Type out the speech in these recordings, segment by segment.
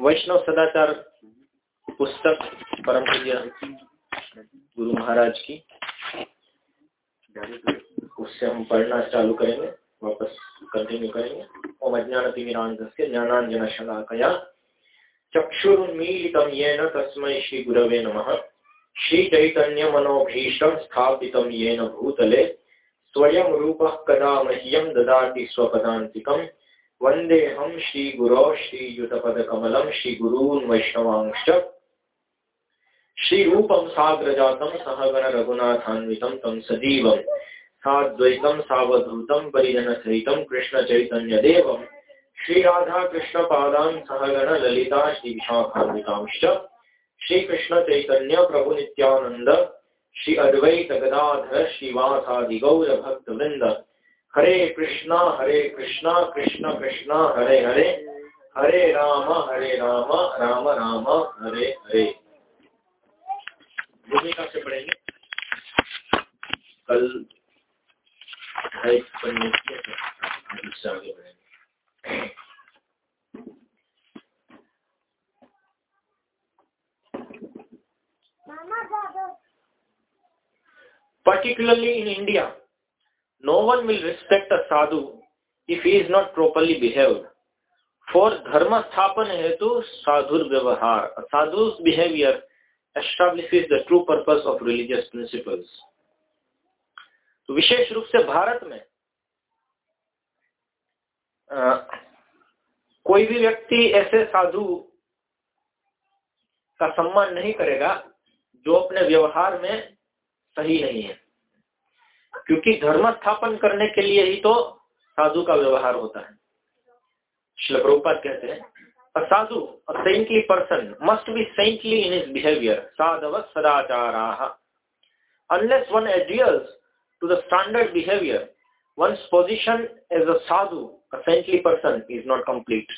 वैष्णव सदाचार पुस्तक परम गुरु महाराज की। उससे हम पढ़ना चालू करेंगे, वापस कंटिन्यू करेंगे। ओम अज्ञान तिमिरांधस्य ज्ञानांजन शलाकया चक्षुरुन्मीलितं येन तस्मै श्रीगुरवे नमः। श्रीचैतन्यमनोभीष्टं स्थापितं येन भूतले। स्वयं रूपः कदा मह्यं ददाति स्वपदान्तिकम्। वन्देऽहं श्रीगुरो श्रीयुतपदकमलं श्रीगुरून् वैष्णवांश्च। श्रीरूपं साग्रजातं सहगण रघुनाथान्वितं तं सजीवं, साद्वैतं सावधूतं परिजनसहितं कृष्णचैतन्यदेवं। श्रीराधाकृष्णपादान् सहगण ललिता श्रीविशाखान्वितांश्च। श्रीकृष्णचैतन्य प्रभुनित्यानन्द श्री अद्वैत गदाधर हरे कृष्णा हरे कृष्णा, कृष्ण कृष्णा, हरे हरे हरे राम हरे राम राम राम, हरे हरे। भूमिका से पढ़ेंगे? कल आगे बढ़ेंगे। No one will respect a sadhu if he is not properly behaved. For dharma sthapan hetu sadhur vyavahar. A sadhu's behavior establishes the true purpose of religious principles. तो विशेष रूप से भारत में आ, कोई भी व्यक्ति ऐसे साधु का सम्मान नहीं करेगा जो अपने व्यवहार में सही नहीं है क्योंकि धर्म स्थापन करने के लिए ही तो साधु का व्यवहार होता है। श्लोकोपात कहते हैं sadhu saintly person must be saintly in behaviour साधव सदाचार। Unless one adheres to the standard behaviour one's position as a sadhu, a saintly person is not complete.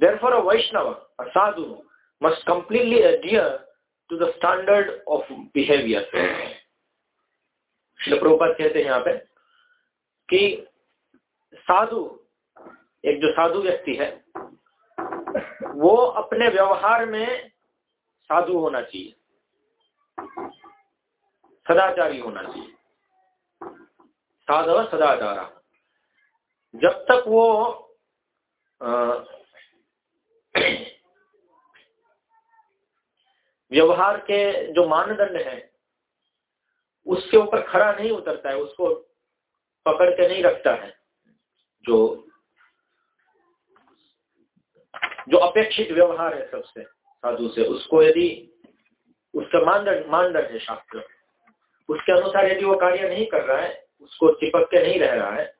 Therefore a vaishnava, a sadhu must completely adhere to the standard of behavior. Prabhupada कहते हैं यहाँ पे कि साधु, एक जो साधु व्यक्ति है, वो अपने व्यवहार में साधु होना चाहिए। सदाचारी होना चाहिए। साधव सदाचारा। जब तक वो व्यवहार के जो मानदंड है उसके ऊपर खड़ा नहीं उतरता है, उसको पकड़ के नहीं रखता है। जो जो अपेक्षित व्यवहार है सबसे, साधु से, उसको यदि, उसका मानदंड मानदंड है शास्त्र। उसके अनुसार यदि वो कार्य नहीं कर रहा है, उसको चिपक के नहीं रह रहा है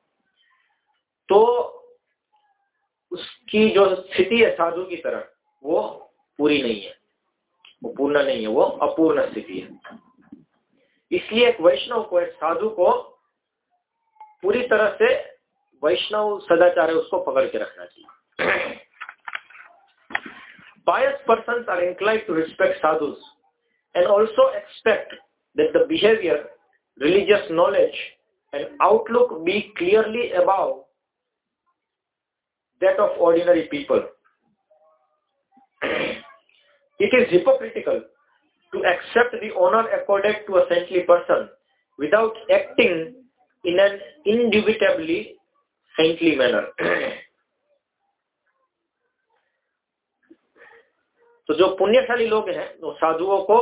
तो उसकी जो स्थिति है साधु की तरह, वो पूरी नहीं है। वो पूर्ण नहीं है, वो अपूर्ण स्थिति है। इसलिए एक वैष्णव को, एक साधु को पूरी तरह से वैष्णव सदाचार है, उसको पकड़ के रखना चाहिए। Pious person are inclined to respect sadhu and also expect that the behaviour religious knowledge and outlook be clearly above that of ordinary people it is hypocritical to accept the honor accorded to a saintly person without acting in an indubitably saintly manner. तो जो पुण्यशाली लोग हैं वो साधुओं को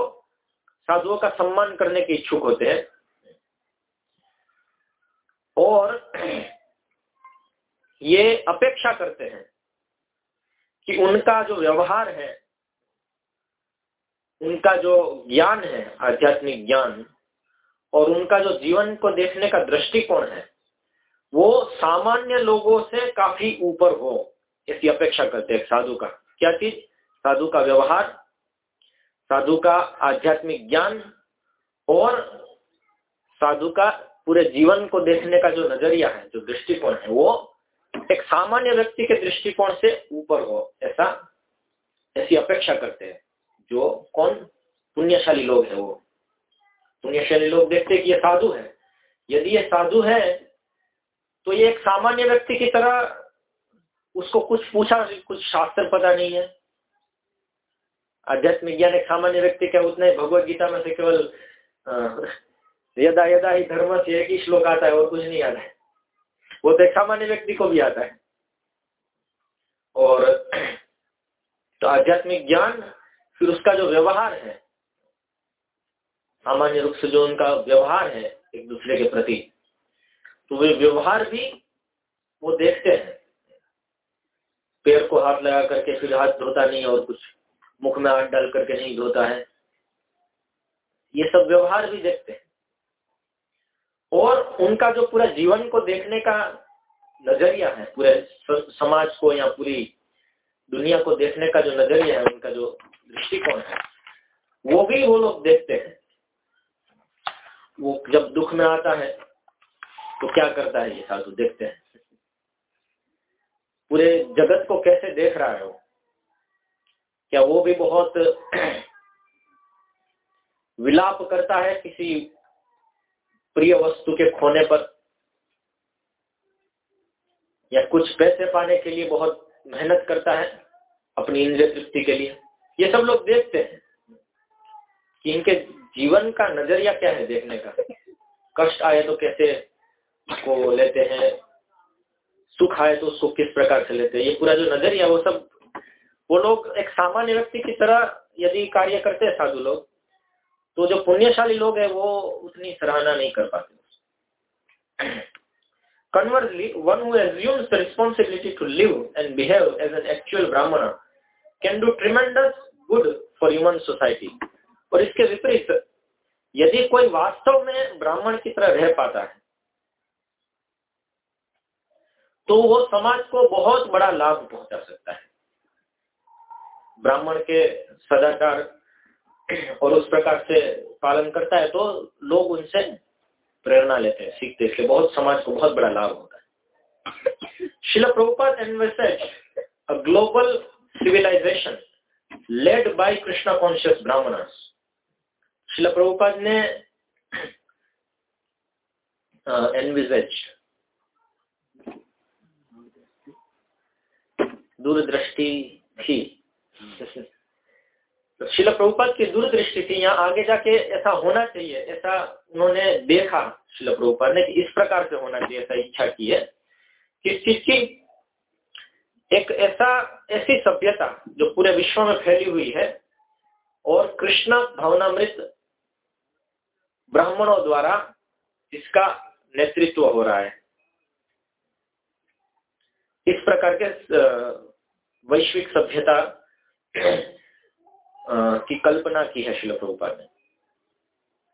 साधुओं का सम्मान करने के इच्छुक होते हैं और ये अपेक्षा करते हैं कि उनका जो व्यवहार है उनका जो ज्ञान है, आध्यात्मिक ज्ञान, और उनका जो जीवन को देखने का दृष्टिकोण है, वो सामान्य लोगों से काफ़ी ऊपर हो ऐसी अपेक्षा करते हैं साधु का। क्या चीज़? साधु का व्यवहार, साधु का आध्यात्मिक ज्ञान, और साधु का पूरे जीवन को देखने का जो नज़रिया है, जो दृष्टिकोण है, वो एक सामान्य व्यक्ति के दृष्टिकोण से ऊपर हो, ऐसा ऐसी अपेक्षा करते हैं। जो, कौन? पुण्यशाली लोग है वो। पुण्यशाली लोग देखते कि ये साधु है। यदि ये साधु है तो ये एक सामान्य व्यक्ति की तरह उसको कुछ पूछा, कुछ शास्त्र पता नहीं है। आध्यात्मिक ज्ञान एक सामान्य व्यक्ति का उतना ही भगवत गीता में से केवल यदा यदा ही धर्म से एक ही श्लोक आता है, और कुछ नहीं आता है। वो तो एक सामान्य व्यक्ति को भी आता है। और तो आध्यात्मिक ज्ञान फिर उसका जो व्यवहार है, सामान्य रूप से जो उनका व्यवहार है एक दूसरे के प्रति तो वे व्यवहार भी वो देखते हैं। पैर को हाथ लगा करके फिर हाथ धोता नहीं और कुछ मुख में हाथ डाल करके नहीं धोता है। ये सब व्यवहार भी देखते हैं। और उनका जो पूरा जीवन को देखने का नज़रिया है, पूरे समाज को या पूरी दुनिया को देखने का जो नज़रिया है, उनका जो दृष्टिकोण है वो भी वो लोग देखते हैं। वो जब दुख में आता है तो क्या करता है ये साधु? देखते हैं। पूरे जगत को कैसे देख रहा है वो? क्या वो भी बहुत विलाप करता है किसी प्रिय वस्तु के खोने पर? या कुछ पैसे पाने के लिए बहुत मेहनत करता है अपनी इंद्रिय तृप्ति के लिए? ये सब लोग देखते हैं कि इनके जीवन का नज़रिया क्या है देखने का। कष्ट आए तो कैसे को लेते हैं सुख आए तो सुख किस प्रकार से लेते हैं ये पूरा जो नज़रिया वो सब वो लोग एक सामान्य व्यक्ति की तरह यदि कार्य करते हैं साधु लोग तो जो पुण्यशाली लोग हैं वो उतनी सराहना नहीं कर पाते। Conversely, one who assumes the responsibility to live and behave as an actual Brahmana can do tremendous good for human society और इसके विपरीत, यदि कोई वास्तव में ब्राह्मण की तरह रह पाता है तो वो समाज को बहुत बड़ा लाभ पहुँचा सकता है। ब्राह्मण के सदाचार और उस प्रकार से पालन करता है तो लोग उनसे प्रेरणा लेते हैं, सीखते हैं, इसलिए बहुत समाज को बहुत बड़ा लाभ होता है। Shrila Prabhupada envisages a global civilisation led by Krishna conscious brahmanas Shrila Prabhupada ने एनविजेज दूरदृष्टि थी। तो शिल प्रभुपाद की दूरदृष्टि थी। यहाँ आगे जाके ऐसा होना चाहिए, ऐसा उन्होंने देखा शिल प्रभुपाद ने कि इस प्रकार से होना चाहिए, ऐसा इच्छा की है किस चीज़ की एक ऐसा, ऐसी सभ्यता जो पूरे विश्व में फैली हुई है और कृष्ण भावनामृत ब्राह्मणों द्वारा इसका नेतृत्व हो रहा है। इस प्रकार के वैश्विक सभ्यता की कल्पना की है शिल प्रभुपाद ने।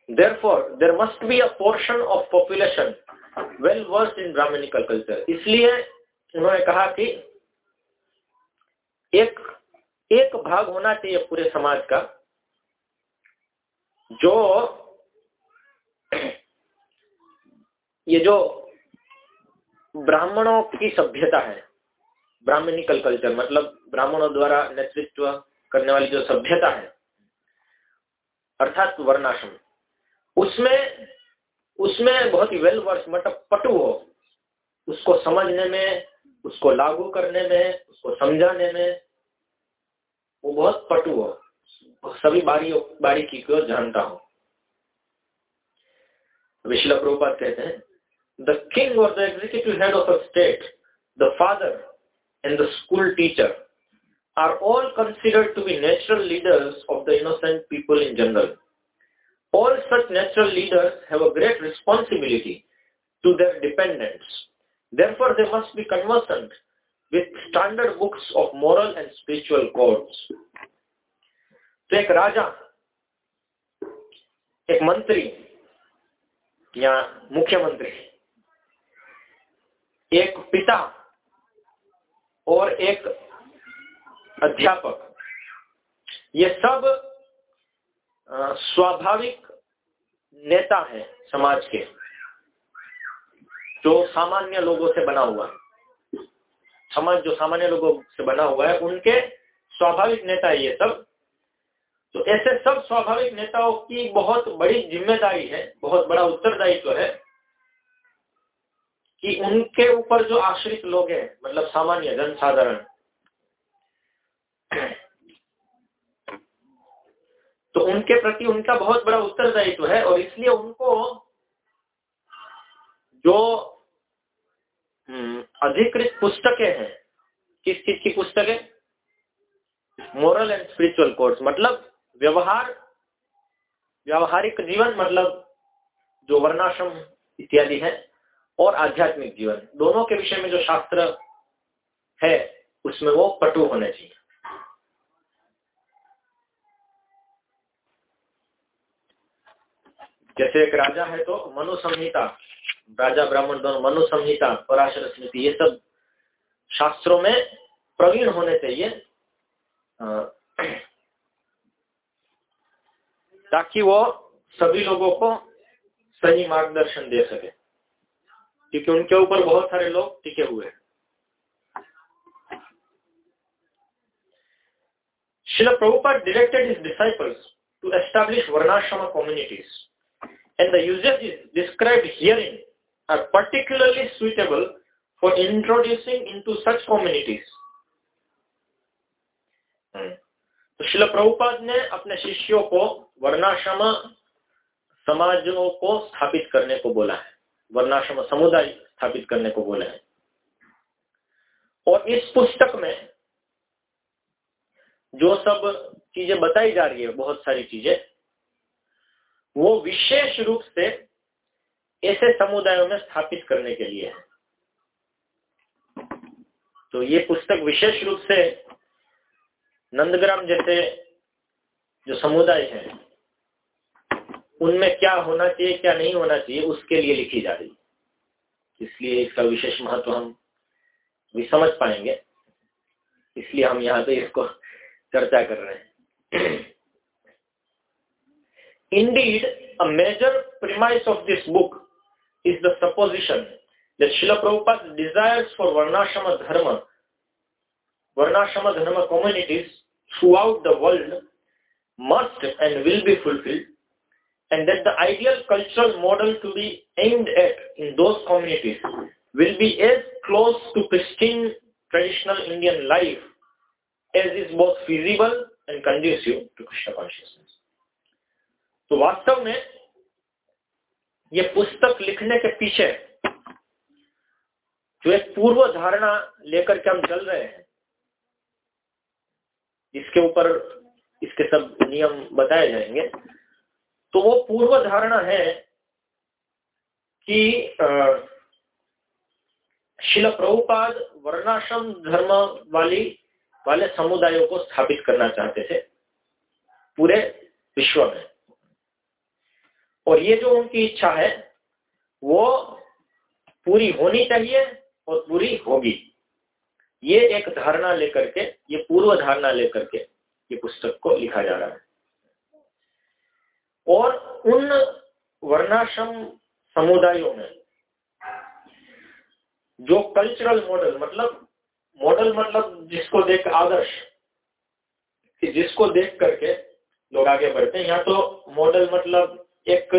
Therefore there must be a portion of population well versed in brahmanical culture इसलिए उन्होंने कहा कि एक एक भाग होना चाहिए पूरे समाज का, जो ये जो ब्राह्मणों की सभ्यता है, ब्राह्मणिकल कल्चर मतलब ब्राह्मणों द्वारा नेतृत्व करने वाली जो सभ्यता है, अर्थात वर्णाश्रम, उसमें उसमें बहुत ही वेल वर्ष मतलब पटु हो, उसको समझने में उसको लागू करने में, उसको समझाने में, वो बहुत पटु हो। सभी बारी बारीकी को जानता हो। विश्लक रूपा कहते हैं द किंग और the executive head of a state the father and the school teacher are all considered to be natural leaders of the innocent people in general all such natural leaders have a great responsibility to their dependents Therefore, they must be conversant with standard books of moral and spiritual codes. तो एक राजा एक मंत्री या मुख्यमंत्री एक पिता और एक अध्यापक ये सब स्वाभाविक नेता है समाज के जो सामान्य लोगों से बना हुआ है। समाज, जो सामान्य लोगों से बना हुआ है, उनके स्वाभाविक नेता ये सब। तो ऐसे सब स्वाभाविक नेताओं की बहुत बड़ी ज़िम्मेदारी है, बहुत बड़ा उत्तरदायित्व है कि उनके ऊपर जो आश्रित लोग हैं मतलब सामान्य जनसाधारण। तो उनके प्रति उनका बहुत बड़ा उत्तरदायित्व है और इसलिए उनको जो हम्म, अधिकृत पुस्तकें हैं। किस चीज़ की पुस्तकें? मोरल एंड स्पिरिचुअल कोर्स मतलब व्यवहार व्यवहारिक जीवन मतलब जो वर्णाश्रम इत्यादि है और आध्यात्मिक जीवन। दोनों के विषय में जो शास्त्र है उसमें वो पटु होने चाहिए। जैसे एक राजा है तो मनु संहिता राजा ब्राह्मण दोनों मनु संहिता पराशर स्मृति ये सब शास्त्रों में प्रवीण होने चाहिए ताकि वो सभी लोगों को सही मार्गदर्शन दे सके क्योंकि उनके ऊपर बहुत सारे लोग टिके हुए हैं Srila Prabhupada directed his disciples to establish Varnashrama communities and the usages described herein are particularly suitable for introducing into such communities. तो शिल प्रभुपाद ने अपने शिष्यों को, वर्णाश्रम समाजों को स्थापित करने को बोला है। वर्णाश्रम समुदाय स्थापित करने को बोला है। और इस पुस्तक में जो सब चीज़ें बताई जा रही है, बहुत सारी चीज़ें, वो विशेष रूप से ऐसे समुदायों में स्थापित करने के लिए। है तो ये पुस्तक विशेष रूप से नंदग्राम जैसे जो समुदाय है उनमें क्या होना चाहिए क्या नहीं होना चाहिए उसके लिए लिखी जा रही इसलिए इसका विशेष महत्व हम भी समझ पाएँगे। इसलिए हम यहाँ पे इसको चर्चा कर रहे हैं। Indeed, a major premise of this book is the supposition that Srila Prabhupada's desires for Varnashrama Dharma, Varnashrama Dharma communities throughout the world must and will be fulfilled and that the ideal cultural model to be aimed at in those communities will be as close to pristine traditional Indian life as is both feasible and conducive to Krishna consciousness. तो वास्तव में ये पुस्तक लिखने के पीछे जो एक पूर्व धारणा लेकर के हम चल रहे हैं, इसके ऊपर इसके सब नियम बताए जाएँगे। तो वो पूर्व धारणा है कि शिल प्रभुपाद वर्णाश्रम धर्म वाली वाले समुदायों को स्थापित करना चाहते थे, पूरे विश्व में। और ये जो उनकी इच्छा है, वो पूरी होनी चाहिए और पूरी होगी। ये एक धारणा लेकर के, ये पूर्व धारणा लेकर के ये पुस्तक को लिखा जा रहा है। और उन वर्णाश्रम समुदायों में जो कल्चरल मॉडल मतलब मॉडल मतलब जिसको देख आदर्श, कि जिसको देख करके लोग आगे बढ़ते हैं। यहाँ तो मॉडल मतलब एक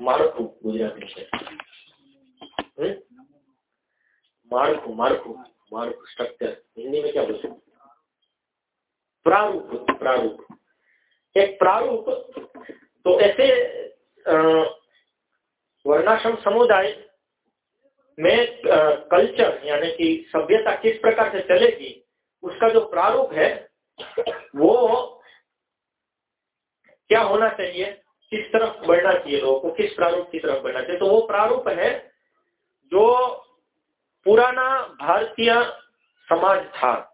मारखू गुजराती हम्म? मारखू मारखू मारखू स्ट्रक्चर हिंदी में क्या बोलते प्रारूप प्रारूप। एक प्रारूप तो ऐसे वर्णाश्रम समुदाय में कल्चर यानी कि सभ्यता किस प्रकार से चलेगी, उसका जो प्रारूप है वो क्या होना चाहिए? किस तरफ़ बढ़ना चाहिए लोगों को? किस प्रारूप की तरफ़ बढ़ना चाहिए? तो वो प्रारूप है जो पुराना भारतीय समाज था।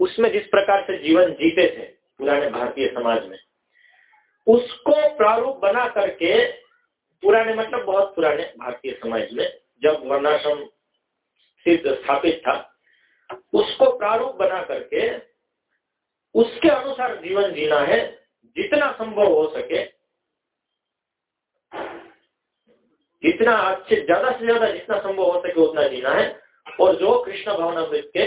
उसमें जिस प्रकार से जीवन जीते थे पुराने भारतीय समाज में, उसको प्रारूप बना करके पुराने मतलब बहुत पुराने भारतीय समाज में, जब वर्णाश्रम सिद्ध स्थापित था, उसको प्रारूप बना करके उसके अनुसार जीवन जीना है, जितना संभव हो सके। जितना अच्छे, ज़्यादा से ज़्यादा जितना संभव हो सके उतना जीना है। और जो कृष्ण भावनामृत के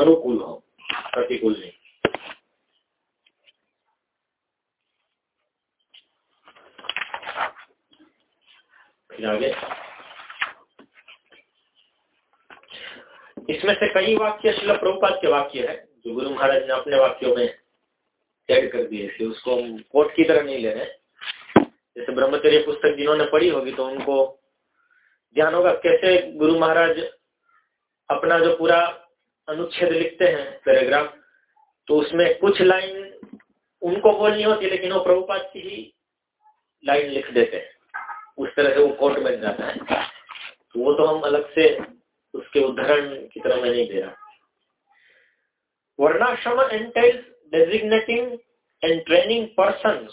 अनुकूल हो, प्रतिकूल नहीं। फिर आगे। इसमें से कई वाक्य शिल प्रभुपाद के वाक्य है। जो गुरु महाराज ने अपने वाक्यों में ऐड कर दिए इसलिए उसको हम कोट की तरह नहीं ले रहे जैसे ब्रह्मचर्य पुस्तक जिन्होंने पढ़ी होगी तो उनको ध्यान होगा कैसे गुरु महाराज अपना जो पूरा अनुच्छेद लिखते हैं, पैराग्राफ तो उसमें कुछ लाइन उनको बोलनी होती, लेकिन वो प्रभुपाद की ही लाइन लिख देते हैं। उस तरह से वो कोट बन जाता है। तो वो तो हम अलग से उसके उदाहरण की तरह मैं नहीं दे रहा। Varnashrama entails designating and training persons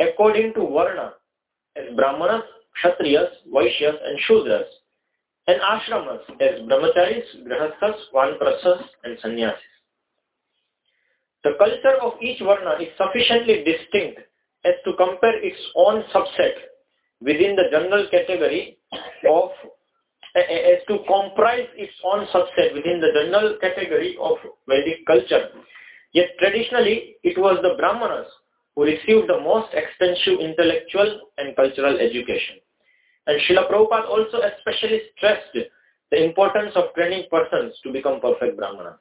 according to Varna as Brahmanas, Kshatriyas, Vaishyas and Shudras and Ashramas as Brahmacharis, Grahasthas, Vanprasas and Sannyasis. The culture of each Varna is sufficiently distinct as to compare its own subset within the general category of as to comprise its own subset within the general category of Vedic culture. Yet traditionally, it was the Brahmanas who received the most extensive intellectual and cultural education. And Srila Prabhupada also especially stressed the importance of training persons to become perfect Brahmana.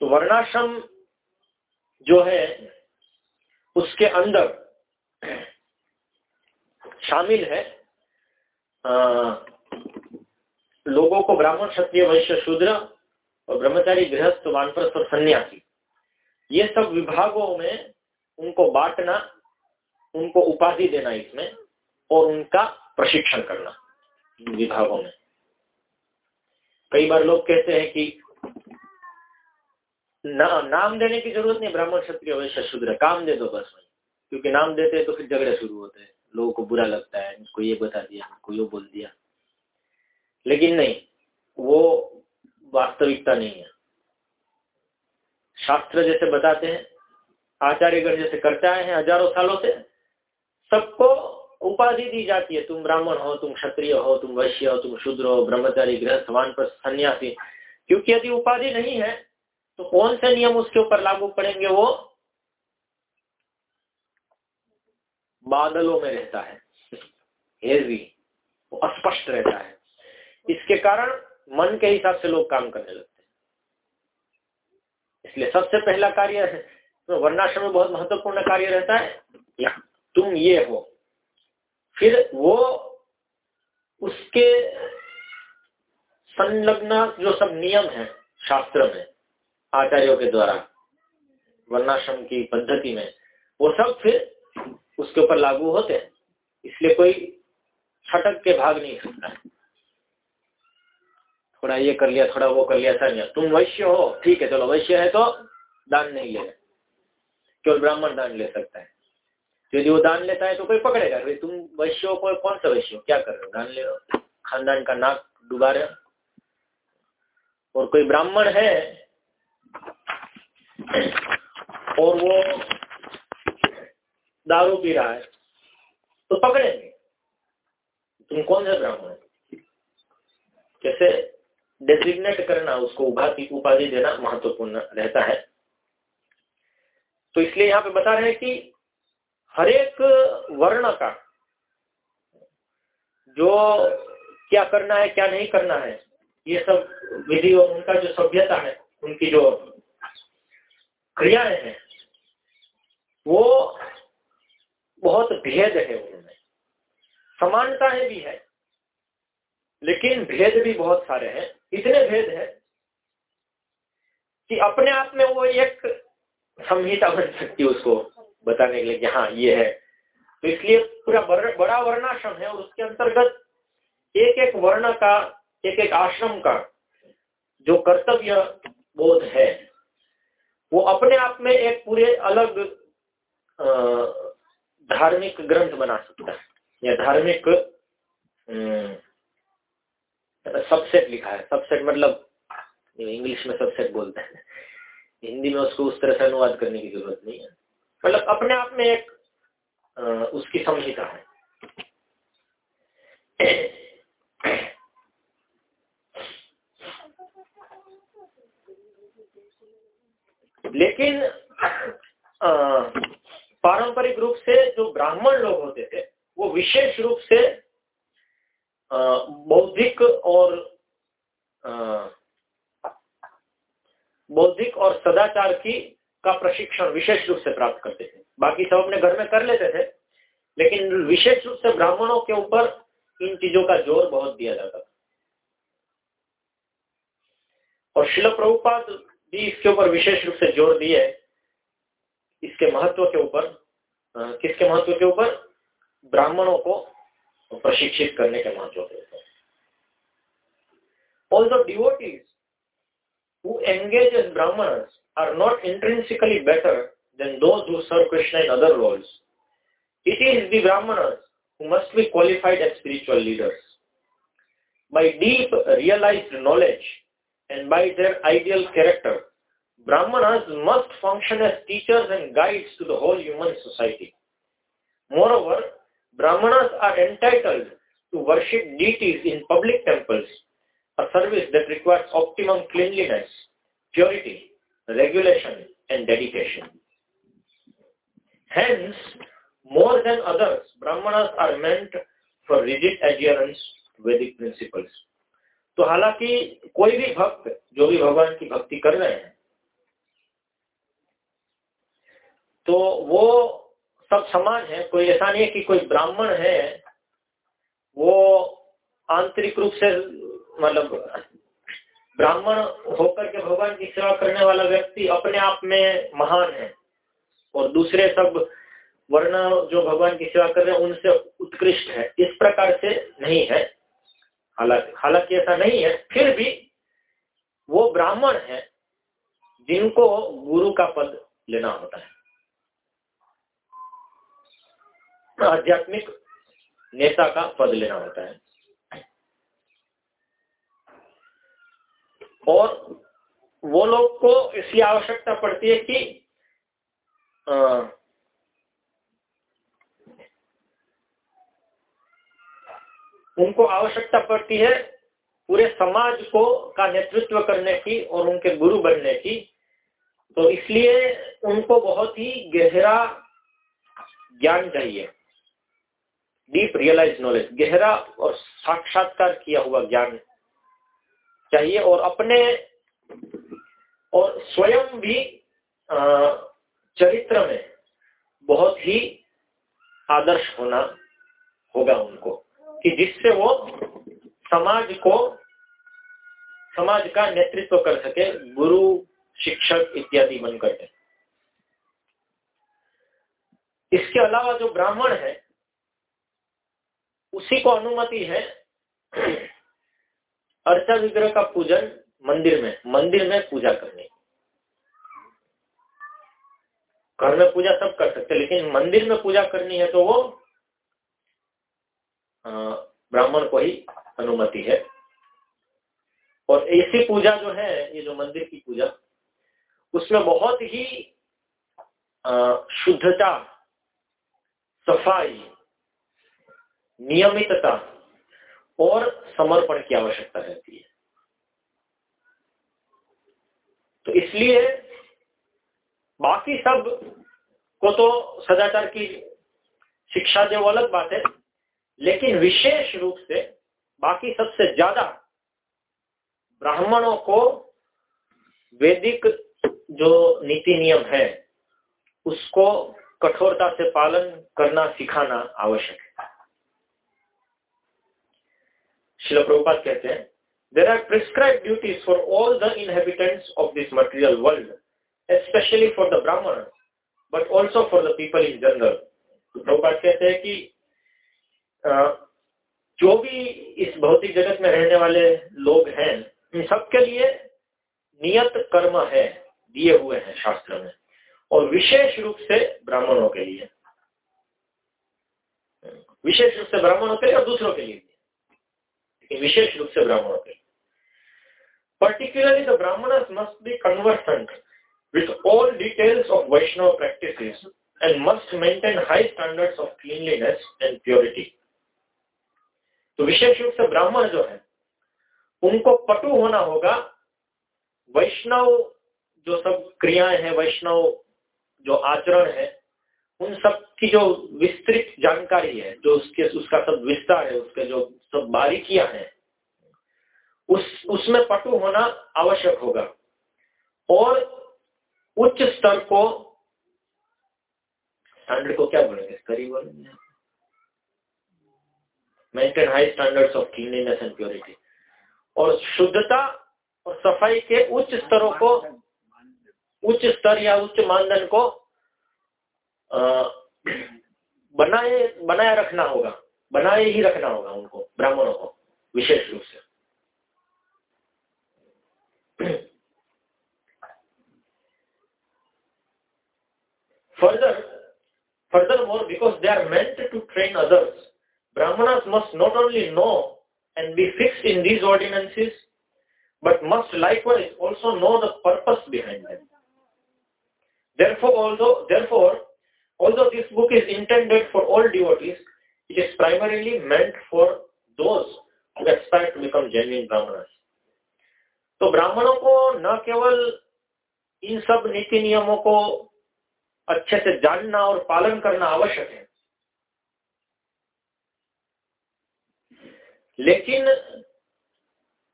तो वर्णाश्रम जो है उसके अंदर शामिल है आ, लोगों को ब्राह्मण क्षत्रिय वैश्य शूद्र और ब्रह्मचारी गृहस्थ वानप्रस्थ और सन्यासी। ये सब विभागों में उनको बांटना उनको उपाधि देना इसमें और उनका प्रशिक्षण करना विभागों में। कई बार लोग कहते हैं कि ना, नाम देने की ज़रूरत नहीं ब्राह्मण क्षत्रिय वैश्य शूद्र काम दे दो बस क्योंकि नाम देते हैं तो फिर झगड़े शुरू होते हैं। लोगों को बुरा लगता है उसको ये बता दिया उसको ये बोल दिया। लेकिन नहीं, वो वास्तविकता नहीं है। शास्त्र जैसे बताते हैं, आचार्यगण जैसे करते आए हैं हज़ारों सालों से, सबको उपाधि दी जाती है। तुम ब्राह्मण हो, तुम क्षत्रिय हो, तुम वैश्य हो, तुम शूद्र हो, ब्रह्मचारी गृह समान पर सन्यासी। क्योंकि यदि उपाधि नहीं है तो कौन से नियम उसके ऊपर लागू पड़ेंगे वो? बादलों में रहता है। वो अस्पष्ट रहता है। इसके कारण मन के हिसाब से लोग काम करने लगते हैं। इसलिए सबसे पहला कार्य है तो वर्णाश्रम में बहुत महत्वपूर्ण कार्य रहता है तुम ये हो। फिर वो उसके संलग्न जो सब नियम है, शास्त्र में, आचार्यों के द्वारा, वर्णाश्रम की पद्धति में, वो सब फिर उसके ऊपर लागू होते हैं। इसलिए कोई छटक के भाग नहीं सकता है थोड़ा ये कर लिया, थोड़ा वो कर लिया, ऐसा नहीं तुम वैश्य हो, ठीक है, चलो वैश्य है तो दान नहीं ले केवल ब्राह्मण दान ले सकता है। यदि वो दान लेता है तो कोई पकड़ेगा। भाई तुम वैश्य हो, कोई कौन सा वैश्य हो? क्या कर रहे हो? दान ले रहे खानदान का नाक डुबा रहे और कोई ब्राह्मण है, और वो दारू पी रहा है तो पकड़ेंगे। तुम कौन सा ब्राह्मण कैसे डेसिग्नेट करना, उसको उपाधि उपाधि देना महत्वपूर्ण रहता है। तो इसलिए यहाँ पे बता रहे हैं कि हरेक वर्ण का जो क्या करना है, क्या नहीं करना है, ये सब विधि और उनका जो सभ्यता है, उनकी जो क्रियाएँ हैं, वो बहुत भेद है उनमें। समानताएँ भी है, लेकिन भेद भी बहुत सारे हैं। इतने भेद है कि अपने आप में वो एक संहिता बन सकती है उसको बताने के लिए कि हाँ ये है। तो इसलिए पूरा बड़ा वर्णाश्रम है और उसके अंतर्गत एक एक वर्ण का एक एक आश्रम का जो कर्तव्य बोध है, वो अपने आप में एक पूरे अलग धार्मिक ग्रंथ बना सकता है। या धार्मिक सबसेट लिखा है। सबसेट मतलब इंग्लिश में सबसेट बोलते हैं। हिंदी में उसको उस तरह से अनुवाद करने की ज़रूरत नहीं है। मतलब अपने आप में एक उसकी संहिता है। लेकिन पारंपरिक रूप से जो ब्राह्मण लोग होते थे, वो विशेष रूप से बौद्धिक और बौद्धिक और सदाचार की का प्रशिक्षण विशेष रूप से प्राप्त करते थे। बाकी सब अपने घर में कर लेते थे, लेकिन विशेष रूप से ब्राह्मणों के ऊपर इन चीज़ों का ज़ोर बहुत दिया जाता था। और शिल प्रभुपाद भी इसके ऊपर विशेष रूप से ज़ोर दिए। इसके महत्व के ऊपर किसके महत्व के ऊपर? ब्राह्मणों को प्रशिक्षित करने के महत्व के ऊपर all the devotees who engage as brahmanas are not intrinsically better than those who serve Krishna in other roles. It is the brahmanas who must be qualified as spiritual leaders. By deep realized knowledge and by their ideal character, brahmanas must function as teachers and guides to the whole human society. Moreover, brahmanas are entitled to worship deities in public temples, a service that requires optimum cleanliness, purity, regulation, and dedication. Hence, more than others, brahmanas are meant for rigid adherence to Vedic principles. तो हालाँकि कोई भी भक्त जो भी भगवान की भक्ति कर रहे हैं तो वो सब समाज है, कोई ऐसा नहीं है कि कोई ब्राह्मण है, वो आंतरिक रूप से मतलब ब्राह्मण होकर के भगवान की सेवा करने वाला व्यक्ति अपने आप में महान है। और दूसरे सब वर्ण जो भगवान की सेवा कर रहे हैं, उनसे उत्कृष्ट है। इस प्रकार से नहीं है। हालाँकि हालाँकि ऐसा नहीं है, फिर भी वो ब्राह्मण है, जिनको गुरु का पद लेना होता है। आध्यात्मिक नेता का पद लेना होता है। और वो लोग को इसलिए आवश्यकता पड़ती है कि आ, उनको आवश्यकता पड़ती है पूरे समाज को का नेतृत्व करने की और उनके गुरु बनने की। तो इसलिए उनको बहुत ही गहरा ज्ञान चाहिए। डीप रियलाइज़ नॉलेज गहरा और साक्षात्कार किया हुआ ज्ञान चाहिए और अपने और स्वयं भी चरित्र में बहुत ही आदर्श होना होगा उनको, कि जिससे वो समाज को, समाज का नेतृत्व कर सके, गुरु, शिक्षक इत्यादि बनकर इसके अलावा जो ब्राह्मण है उसी को अनुमति है अर्चा विग्रह का पूजन मंदिर में मंदिर में पूजा करने। घर में पूजा सब कर सकते लेकिन मंदिर में पूजा करनी है तो वो ब्राह्मण को ही अनुमति है। और ऐसी पूजा जो है, ये जो मंदिर की पूजा, उसमें बहुत ही शुद्धता, सफ़ाई नियमितता और समर्पण की आवश्यकता रहती है। तो इसलिए बाकी सबको तो सदाचार की शिक्षा जो अलग बात है, लेकिन विशेष रूप से बाकी सबसे ज़्यादा ब्राह्मणों को वैदिक जो नीति नियम है, उसको कठोरता से पालन करना, सिखाना आवश्यक शिल प्रभुपात कहते हैं there are prescribed duties for all the inhabitants of this material world especially for the brahmana but also for the people in general Prabhupada कहते हैं कि जो भी इस भौतिक जगत में रहने वाले लोग हैं इन सबके लिए नियत कर्म है, दिए हुए हैं शास्त्र में, और विशेष रूप से ब्राह्मणों के लिए। विशेष रूप से ब्राह्मणों के लिए और दूसरों के लिए विशेष रूप से ब्राह्मण होते particularly the brahmana must be conversant with all details of Vaishnava practice and must maintain high standards of cleanliness and purity तो विशेष रूप से ब्राह्मण जो है, उनको पटु होना होगा। वैष्णव जो सब क्रियाएँ हैं, वैष्णव जो आचरण है की जो विस्तृत जानकारी है, जो उसके, उसका सब विस्तार है, उसके जो सब बारीकियाँ हैं, उस, उसमें पटु होना आवश्यक होगा। और उच्च स्तर को स्टैंडर्ड को क्या बोलेंगे? स्तर बोलेंगे? Maintain high standards of cleanliness and purity और शुद्धता और सफ़ाई के उच्च स्तरों को, उच्च स्तर या उच्च मानदंड को बनाए बनाए रखना होगा। बनाए ही रखना होगा उनको, ब्राह्मणों को, विशेष रूप से। Further furthermore because they are meant to train others brahmanas must not only know and be fix in these ordinances but must likewise also know the purpose behind therefore also therefore although this book is intended for all devotees it is primarily meant for those who aspire to become genuine brahmanas तो ब्राह्मणों को न केवल इन सब नीति नियमों को अच्छे से जानना और पालन करना आवश्यक है लेकिन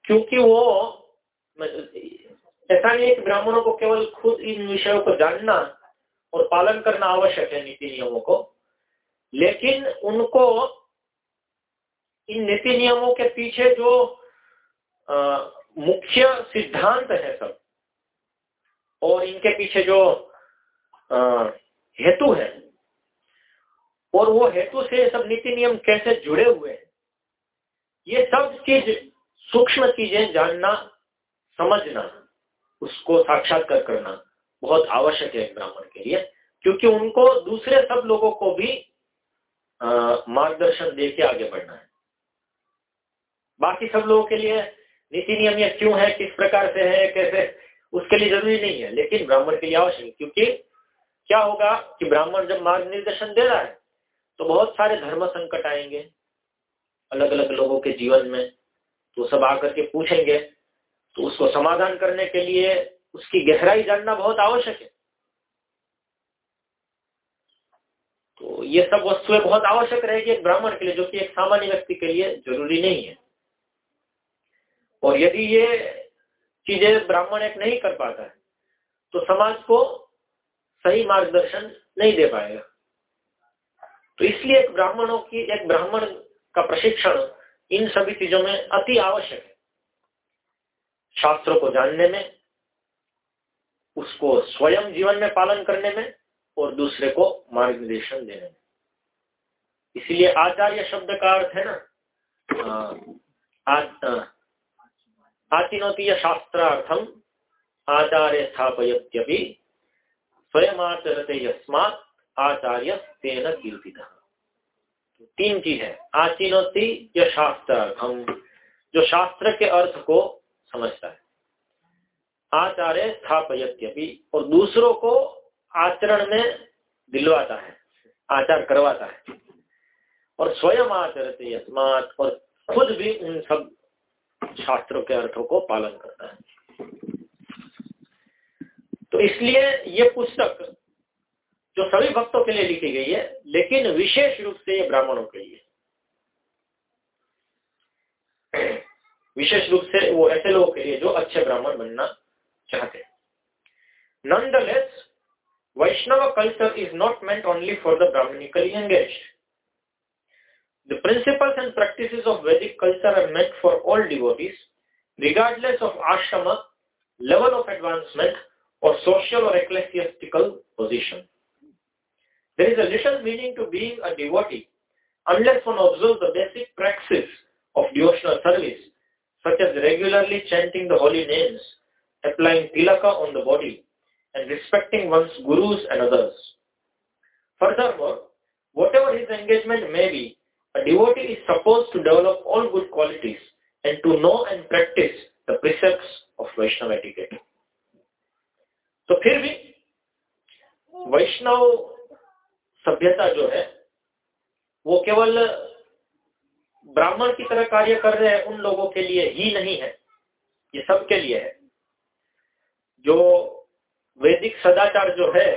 क्योंकि वो ऐसा नहीं है कि ब्राह्मणों को केवल खुद इन विषयों को जानना और पालन करना आवश्यक है नीति नियमों को। लेकिन उनको इन नीति नियमों के पीछे जो आ, मुख्य सिद्धांत है सब और इनके पीछे जो हेतु है और वो हेतु से सब नीति नियम कैसे जुड़े हुए हैं ये सब चीज़ सूक्ष्म चीज़ें जानना समझना उसको साक्षात्कार करना। बहुत आवश्यक है ब्राह्मण के लिए, क्योंकि उनको दूसरे सब लोगों को भी मार्गदर्शन दे के आगे बढ़ना है। बाकी सब लोगों के लिए नीति नियम ये क्यों है, किस प्रकार से है, कैसे, उसके लिए ज़रूरी नहीं है, लेकिन ब्राह्मण के लिए आवश्यक है, क्योंकि क्या होगा कि ब्राह्मण जब मार्ग निर्देशन दे रहा है तो बहुत सारे धर्म संकट आएँगे अलग अलग लोगों के जीवन में तो सब आकर के पूछेंगे तो उसको समाधान करने के लिए उसकी गहराई जानना बहुत आवश्यक है। तो ये सब वस्तुएँ बहुत आवश्यक रहेगी एक ब्राह्मण के लिए, जो कि एक सामान्य व्यक्ति के लिए ज़रूरी नहीं है। और यदि ये चीज़ें ब्राह्मण एक नहीं कर पाता है तो समाज को सही मार्गदर्शन नहीं दे पाएगा। तो इसलिए एक ब्राह्मणों की, एक ब्राह्मण का प्रशिक्षण इन सभी चीज़ों में अति आवश्यक है। शास्त्रों को जानने में उसको स्वयं जीवन में पालन करने में और दूसरे को मार्गदर्शन देने में। इसलिए आचार्य शब्द का अर्थ है ना आचिनोतीय शास्त्रार्थम आचार्य स्थापयत्यपि स्वयं आचरते यस्मात आचार्य तेन तो तीन चीज़ है आचिनोती या शास्त्रार्थम जो शास्त्र के अर्थ को समझता है। आचार्य स्थापयत्यपि और दूसरों को आचरण में दिलवाता है, आचार करवाता है। और स्वयं आचरते यस्मात और खुद भी उन सब शास्त्रों के अर्थों को पालन करता है। तो इसलिए ये पुस्तक जो सभी भक्तों के लिए लिखी गई है, लेकिन विशेष रूप से ये ब्राह्मणों के लिए। विशेष रूप से वो ऐसे लोगों के लिए जो अच्छे ब्राह्मण बनना चाहते हैं less Vaishnava culture is not meant only for the brahmanically engaged The principles and practices of Vedic culture are meant for all devotees, regardless of ashrama, level of advancement, or social or ecclesiastical position. There is a little meaning to being a devotee unless one observes the basic practice of devotional service, such as regularly chanting the holy names, applying tilaka on the body, and respecting one's gurus and others. Furthermore, whatever his engagement may be, a devotee is supposed to develop all good qualities and to know and practice the precepts of Vaishnava etiquette. तो फिर भी वैष्णव सभ्यता जो है वो केवल ब्राह्मण की तरह कार्य कर रहे हैं उन लोगों के लिए ही नहीं है ये सबके लिए है जो वैदिक सदाचार जो है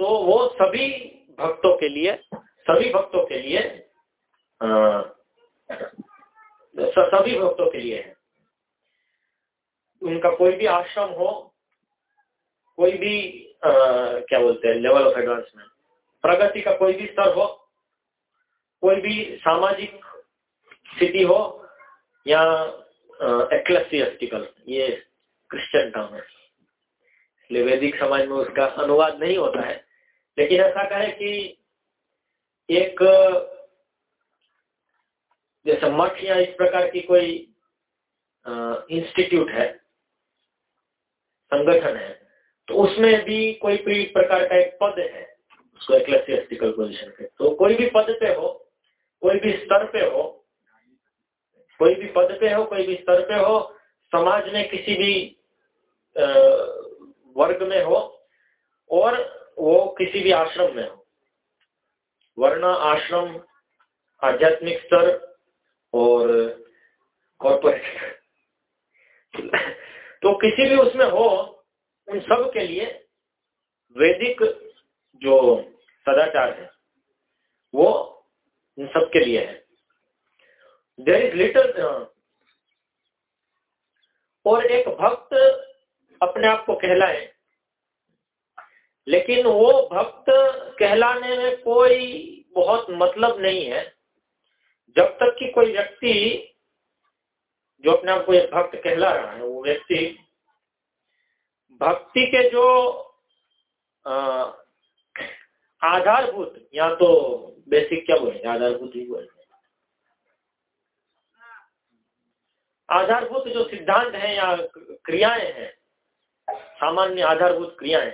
तो वो सभी भक्तों के लिए सभी भक्तों के लिए आ, सभी भक्तों के लिए है। उनका कोई भी आश्रम हो कोई भी आ, क्या बोलते हैं लेवल ऑफ़ एडवांसमेंट प्रगति का कोई भी स्तर हो कोई भी सामाजिक स्थिति हो या एक्लेसियस्टिकल ये क्रिश्चियन टर्म है। इसलिए वैदिक समाज में उसका अनुवाद नहीं होता है। लेकिन ऐसा कहे कि एक, जैसे मठ या इस प्रकार की कोई इंस्टीट्यूट है, संगठन है तो उसमें भी कोई भी प्रकार का एक पद है, उसको एक्लेसियस्टिकल पोजिशन पे। तो कोई भी पद पे हो, कोई भी स्तर पे हो कोई भी पद पे हो, कोई भी स्तर पे हो, समाज में किसी भी वर्ग में हो, और वो किसी भी आश्रम में हो। वर्ण, आश्रम, आध्यात्मिक स्तर, और कॉर्पोरेट तो किसी भी उसमें हो, उन सब के लिए वैदिक जो सदाचार है, वो इन सब के लिए है। देर इज़ लिटल और एक भक्त अपने आप को कहलाए। लेकिन वो भक्त कहलाने में कोई बहुत मतलब नहीं है। जब तक कि कोई व्यक्ति, जो अपने आप को एक भक्त कहला रहा है, वो व्यक्ति, भक्ति के जो आधारभूत, या तो बेसिक क्या बोलेंगे आधारभूत ही बोलेंगे आधारभूत जो सिद्धांत है या क्रियाएँ हैं, सामान्य आधारभूत क्रियाएँ,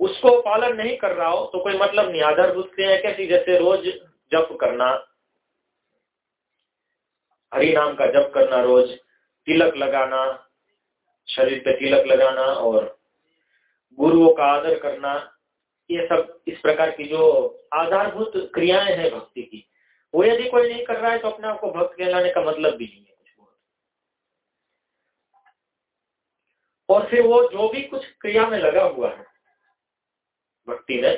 उसको पालन नहीं कर रहा हो तो कोई मतलब नहीं। आधारभूत क्रियाएँ कैसी? जैसे रोज जप करना, हरि नाम का जप करना रोज, तिलक लगाना, शरीर पे तिलक लगाना और गुरुओं का आदर करना, ये सब इस प्रकार की जो आधारभूत क्रियाएँ हैं भक्ति की, वो यदि कोई नहीं कर रहा है तो अपने आप को भक्त कहलाने का मतलब भी नहीं है कुछ बहुत और फिर वो जो भी कुछ क्रिया में लगा हुआ है, भक्ति में,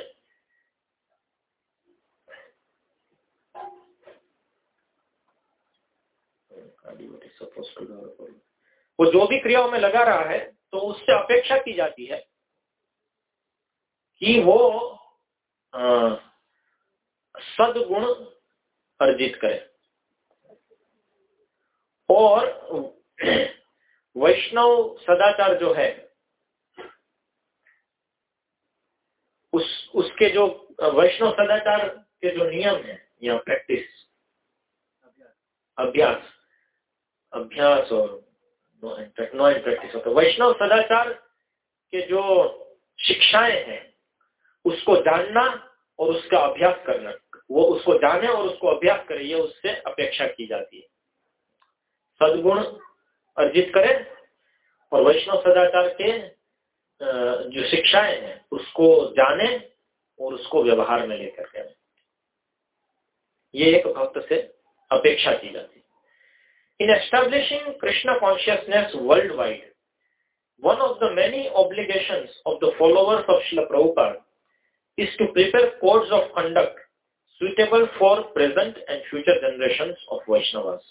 वो जो भी क्रियाओं में लगा रहा है तो उससे अपेक्षा की जाती है कि वो सदगुण अर्जित करे। और वैष्णव सदाचार जो है, उस, उसके जो, वैष्णव सदाचार के जो नियम है, या प्रैक्टिस अभ्यास अभ्यास और नो प्रैक्टिस होता वैष्णव सदाचार के जो शिक्षाएँ हैं, उसको जानना और उसका अभ्यास करना, वो उसको जाने और उसको अभ्यास करे, ये उससे अपेक्षा की जाती है। सदगुण अर्जित करे और वैष्णव सदाचार के जो शिक्षाएँ हैं, उसको जाने और उसको व्यवहार में लेकर के ये एक भक्त से अपेक्षा की जाती है in establishing Krishna consciousness worldwide one of the many obligation of the followers of Shrila Prabhupada is to prepare codes of conduct suitable for present and future generations of Vaishnavas.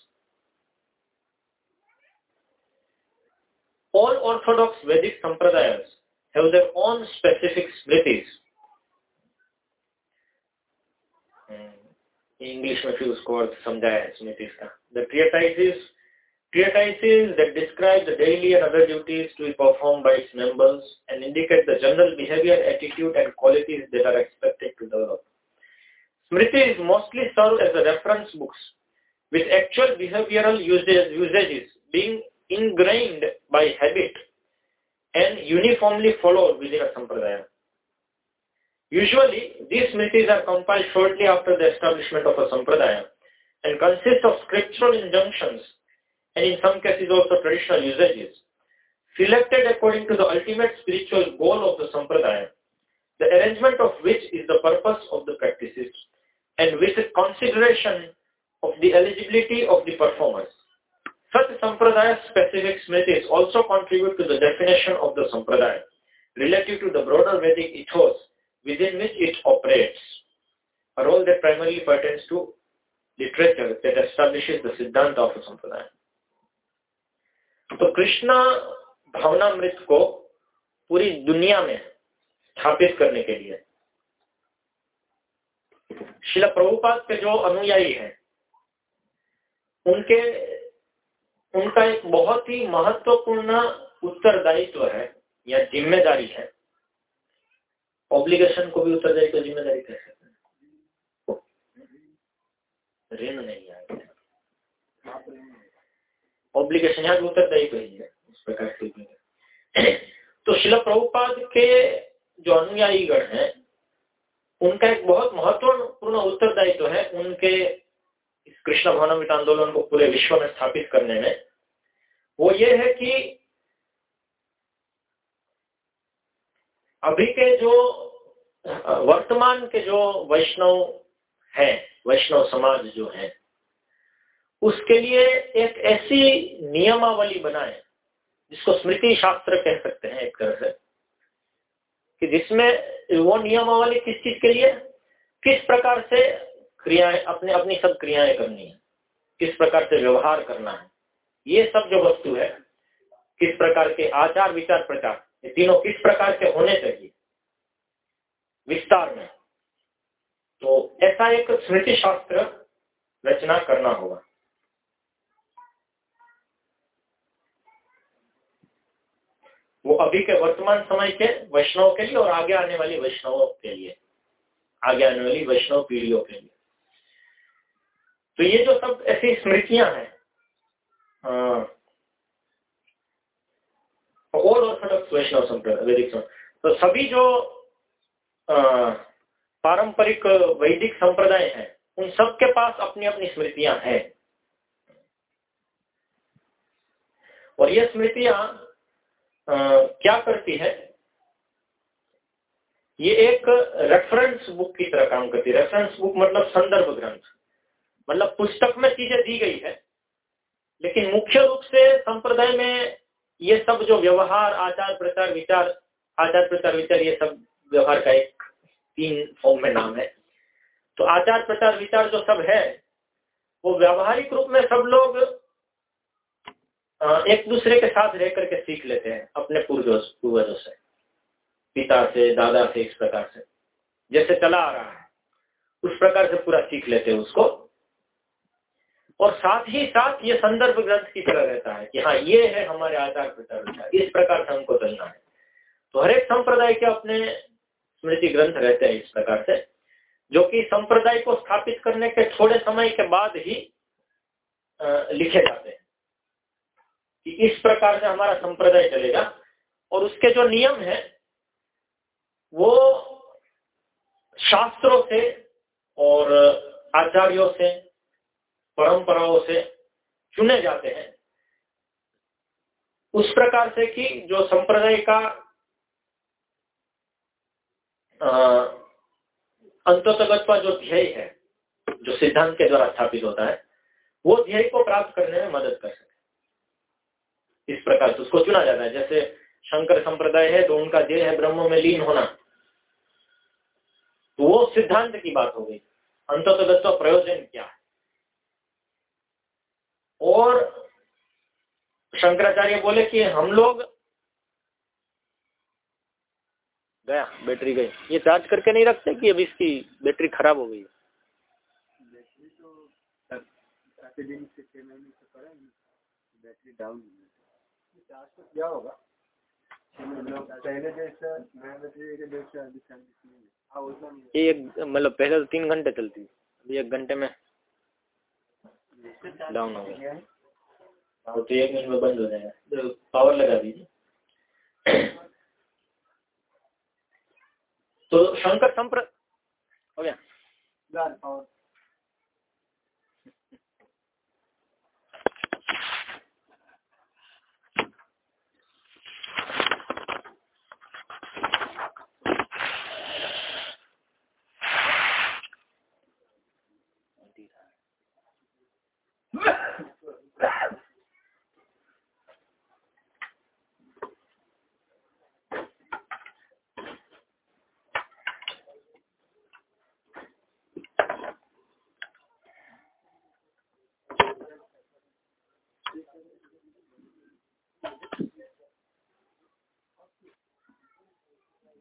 All orthodox Vedic sampradayas have their own specific smritis. English में फिर उसको अर्थ समझाया है स्मृतिस का The treatises Treatises that describe the daily and other duties to be performed by its members and indicate the general behavior, attitude and qualities that are expected to develop. Smriti is mostly served as a reference books with actual behavioral usages, usages being ingrained by habit and uniformly followed within a sampradaya. Usually, these smritis are compiled shortly after the establishment of a sampradaya and consist of scriptural injunctions and in some cases also traditional usages, selected according to the ultimate spiritual goal of the sampradaya, the arrangement of which is the purpose of the practices, and with consideration of the eligibility of the performers. Such sampradaya-specific smritis also contribute to the definition of the sampradaya, relative to the broader Vedic ethos within which it operates, a role that primarily pertains to literature that establishes the siddhanta of a sampradaya. तो कृष्णा भावनामृत को पूरी दुनिया में स्थापित करने के लिए शिल प्रभुपाद के जो अनुयायी हैं उनके उनका एक बहुत ही महत्वपूर्ण उत्तरदायित्व है, या ज़िम्मेदारी है। ऑब्लिगेशन को भी उत्तरदायी को ज़िम्मेदारी कह सकते हैं। ऋण नहीं आएगा। ऑब्लिगेशन यहाँ उत्तरदायी ही है उस प्रकार तो शिल प्रभुपाद के जो अनुयायी गण है, उनका एक बहुत महत्वपूर्ण उत्तरदायित्व है उनके इस कृष्ण भावनामित आंदोलन को पूरे विश्व में स्थापित करने में। वो ये है कि अभी के जो, वर्तमान के जो वैष्णव है, वैष्णव समाज जो है, उसके लिए एक ऐसी नियमावली बनाए, जिसको स्मृति शास्त्र कह सकते हैं एक तरह से, कि जिसमें वो नियमावली किस चीज़ के लिए? किस प्रकार से क्रियाएँ, अपने, अपनी सब क्रियाएँ करनी है, किस प्रकार से व्यवहार करना है। ये सब जो वस्तु है, किस प्रकार के आचार, विचार, प्रचार, ये तीनों किस प्रकार के होने चाहिए? विस्तार में। तो ऐसा एक स्मृति शास्त्र रचना करना होगा। वो अभी के वर्तमान समय के वैष्णव के लिए और आगे आने वाली वैष्णवों के लिए, आगे आने वाली वैष्णव पीढ़ियों के लिए। तो ये जो सब ऐसी स्मृतियाँ हैं और ऑर्थोडॉक्स वैष्णव वैदिक तो सभी जो पारंपरिक वैदिक संप्रदाय हैं, उन सबके पास अपनी अपनी स्मृतियाँ हैं। और ये स्मृतियाँ क्या करती है? ये एक रेफरेंस बुक की तरह काम करती है। रेफरेंस बुक मतलब संदर्भ ग्रंथ। मतलब पुस्तक में चीज़ें दी गई है। लेकिन मुख्य रूप से संप्रदाय में ये सब जो व्यवहार, आचार प्रचार, विचार, आचार प्रचार, विचार, ये सब व्यवहार का एक तीन फॉर्म में नाम है। तो आचार प्रचार, विचार जो सब है, वो व्यवहारिक रूप में सब लोग एक दूसरे के साथ रह करके सीख लेते हैं, अपने पूर्वजों पूर्वजों से, पिता से, दादा से, इस प्रकार से। जैसे चला आ रहा है, उस प्रकार से पूरा सीख लेते हैं उसको। और साथ ही साथ ये संदर्भ ग्रंथ की तरह रहता है कि हाँ ये है हमारे आचार प्रचार इस प्रकार से हमको चलना है। तो हर एक संप्रदाय के अपने स्मृति ग्रंथ रहते हैं इस प्रकार से, जो कि संप्रदाय को स्थापित करने के थोड़े समय के बाद ही लिखे जाते हैं। कि इस प्रकार से हमारा संप्रदाय चलेगा। और उसके जो नियम है, वो शास्त्रों से और आचार्यों से परंपराओं से चुने जाते हैं। उस प्रकार से कि जो संप्रदाय का अंतोतगत्वा जो ध्येय है, जो सिद्धांत के द्वारा स्थापित होता है, वो ध्येय को प्राप्त करने में मदद कर सके। इस प्रकार से उसको चुना जाता है। जैसे शंकर संप्रदाय है तो उनका ध्येय है ब्रह्म में लीन होना। तो वो सिद्धांत की बात हो गई। अंतोतगत्व प्रयोजन क्या है? और शंकराचार्य बोले कि हम लोग गया बैटरी गई। ये चार्ज करके नहीं रखते कि अब इसकी बैटरी खराब हो गई? बैटरी तो छह बैटरी डाउन चार्ज तो क्या होगा। पहले। एक मतलब पहले तो तीन घंटे चलती अभी एक घंटे में डाउन हो गया। तो एक मिनट में बंद हो जाएगा। तो पावर लगा दीजिए। तो शंकर संप्र हो गया।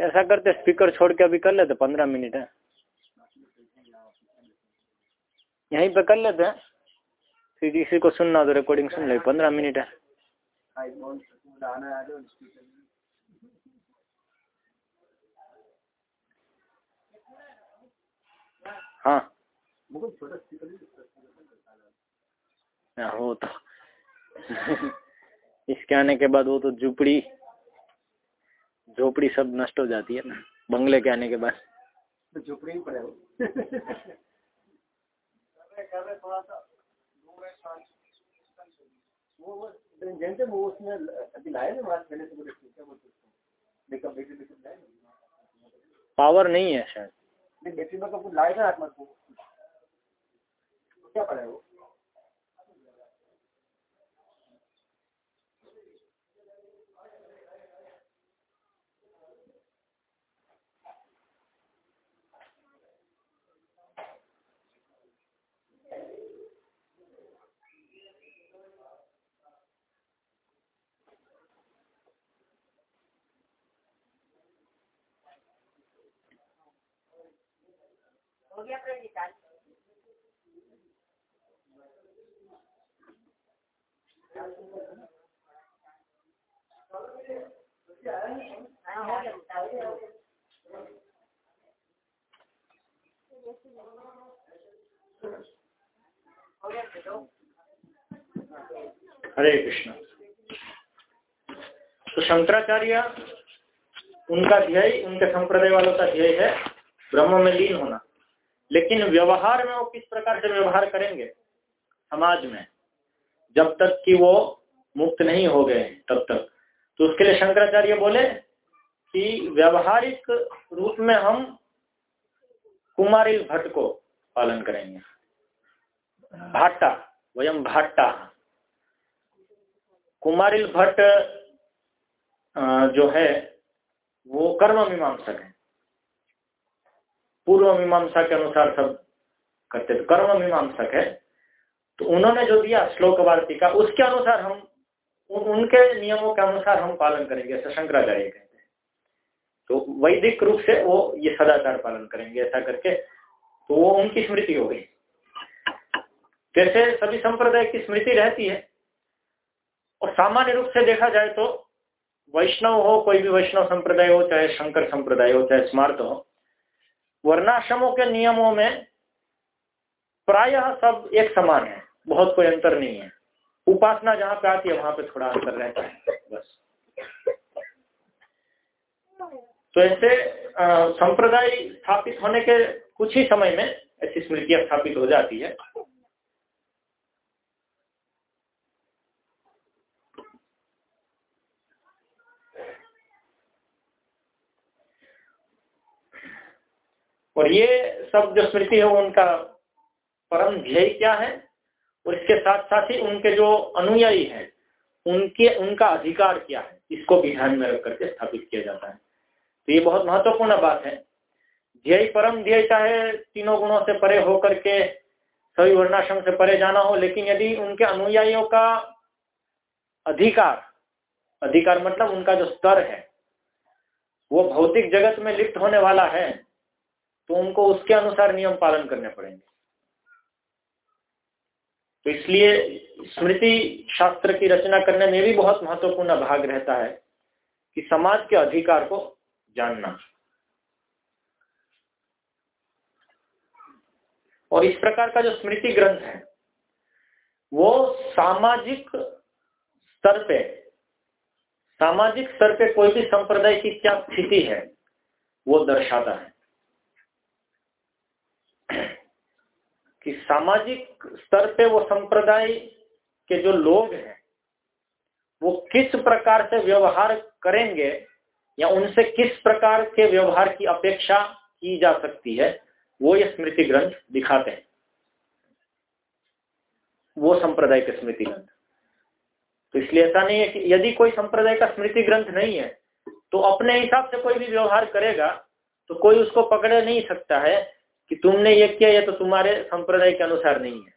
ऐसा करते स्पीकर छोड़ के अभी कर लेते पंद्रह मिनट है। यहीं पे कर लेते, हैं। फिर को सुनना तो रिकॉर्डिंग सुन ले, पंद्रह मिनट है। हाँ। हो तो। इसके आने के बाद वो तो झुपड़ी। झोपड़ी सब नष्ट हो जाती है ना बंगले के आने के बाद। तो झोपड़ी ही पड़े वो जैसे वो अभी ना मार्च पहले से पावर नहीं है शायद। नहीं बैटरी बैकअप कुछ लाए आत्मा को क्या पड़ा है? वो हो गया हरे कृष्ण। तो शंकराचार्य, उनका ध्येय, उनके संप्रदाय वालों का ध्येय है ब्रह्म में लीन होना। लेकिन व्यवहार में वो किस प्रकार से व्यवहार करेंगे? समाज में। जब तक कि वो मुक्त नहीं हो गए तब तक। तो उसके लिए शंकराचार्य बोले कि व्यवहारिक रूप में हम कुमारिल भट्ट को पालन करेंगे। भाट्टा वयम भाट्टा। कुमारिल भट्ट जो है, वो कर्म मीमांसक है। पूर्व मीमांसा के अनुसार सब करते थे, कर्म मीमांसक है तो उन्होंने जो दिया श्लोक वार्तिका उसके अनुसार हम उनके नियमों के अनुसार हम पालन करेंगे, ऐसा शंकराचार्य कहते हैं। तो वैदिक रूप से वो ये सदाचार पालन करेंगे, ऐसा करके तो वो उनकी स्मृति हो गई। जैसे सभी संप्रदाय की स्मृति रहती है, और सामान्य रूप से देखा जाए तो वैष्णव हो, कोई भी वैष्णव संप्रदाय हो, चाहे शंकर संप्रदाय हो, चाहे स्मार्त हो वर्णाश्रमों के नियमों में प्रायः सब एक समान है। बहुत कोई अंतर नहीं है। उपासना जहाँ पे आती है, वहाँ पे थोड़ा अंतर रहता है। बस। तो ऐसे संप्रदाय स्थापित होने के कुछ ही समय में ऐसी स्मृतियाँ स्थापित हो जाती है। और ये सब जो स्मृति है वो उनका परम ध्येय क्या है? और इसके साथ साथ ही उनके जो अनुयायी हैं, उनके, उनका अधिकार क्या है? इसको भी ध्यान में रख करके स्थापित किया जाता है। तो ये बहुत महत्वपूर्ण बात है। ध्येय परम ध्येय, चाहे तीनों गुणों से परे होकर के सभी वर्णाश्रम से परे जाना हो, लेकिन यदि उनके अनुयायियों का अधिकार अधिकार मतलब उनका जो स्तर है, वो भौतिक जगत में लिप्त होने वाला है तो उनको उसके अनुसार नियम पालन करने पड़ेंगे। तो इसलिए स्मृति शास्त्र की रचना करने में भी बहुत महत्वपूर्ण भाग रहता है कि समाज के अधिकार को जानना। और इस प्रकार का जो स्मृति ग्रंथ है, वो सामाजिक स्तर पे, सामाजिक स्तर पे कोई भी संप्रदाय की क्या स्थिति है, वो दर्शाता है। कि सामाजिक स्तर पे वो संप्रदाय के जो लोग हैं, वो किस प्रकार से व्यवहार करेंगे या उनसे किस प्रकार के व्यवहार की अपेक्षा की जा सकती है, वो ये स्मृति ग्रंथ दिखाते हैं। वो संप्रदाय के स्मृति ग्रंथ। तो इसलिए ऐसा नहीं है कि यदि कोई संप्रदाय का स्मृति ग्रंथ नहीं है तो अपने हिसाब से कोई भी व्यवहार करेगा तो कोई उसको पकड़ नहीं सकता है कि तुमने ये किया, ये तो तुम्हारे संप्रदाय के अनुसार नहीं है।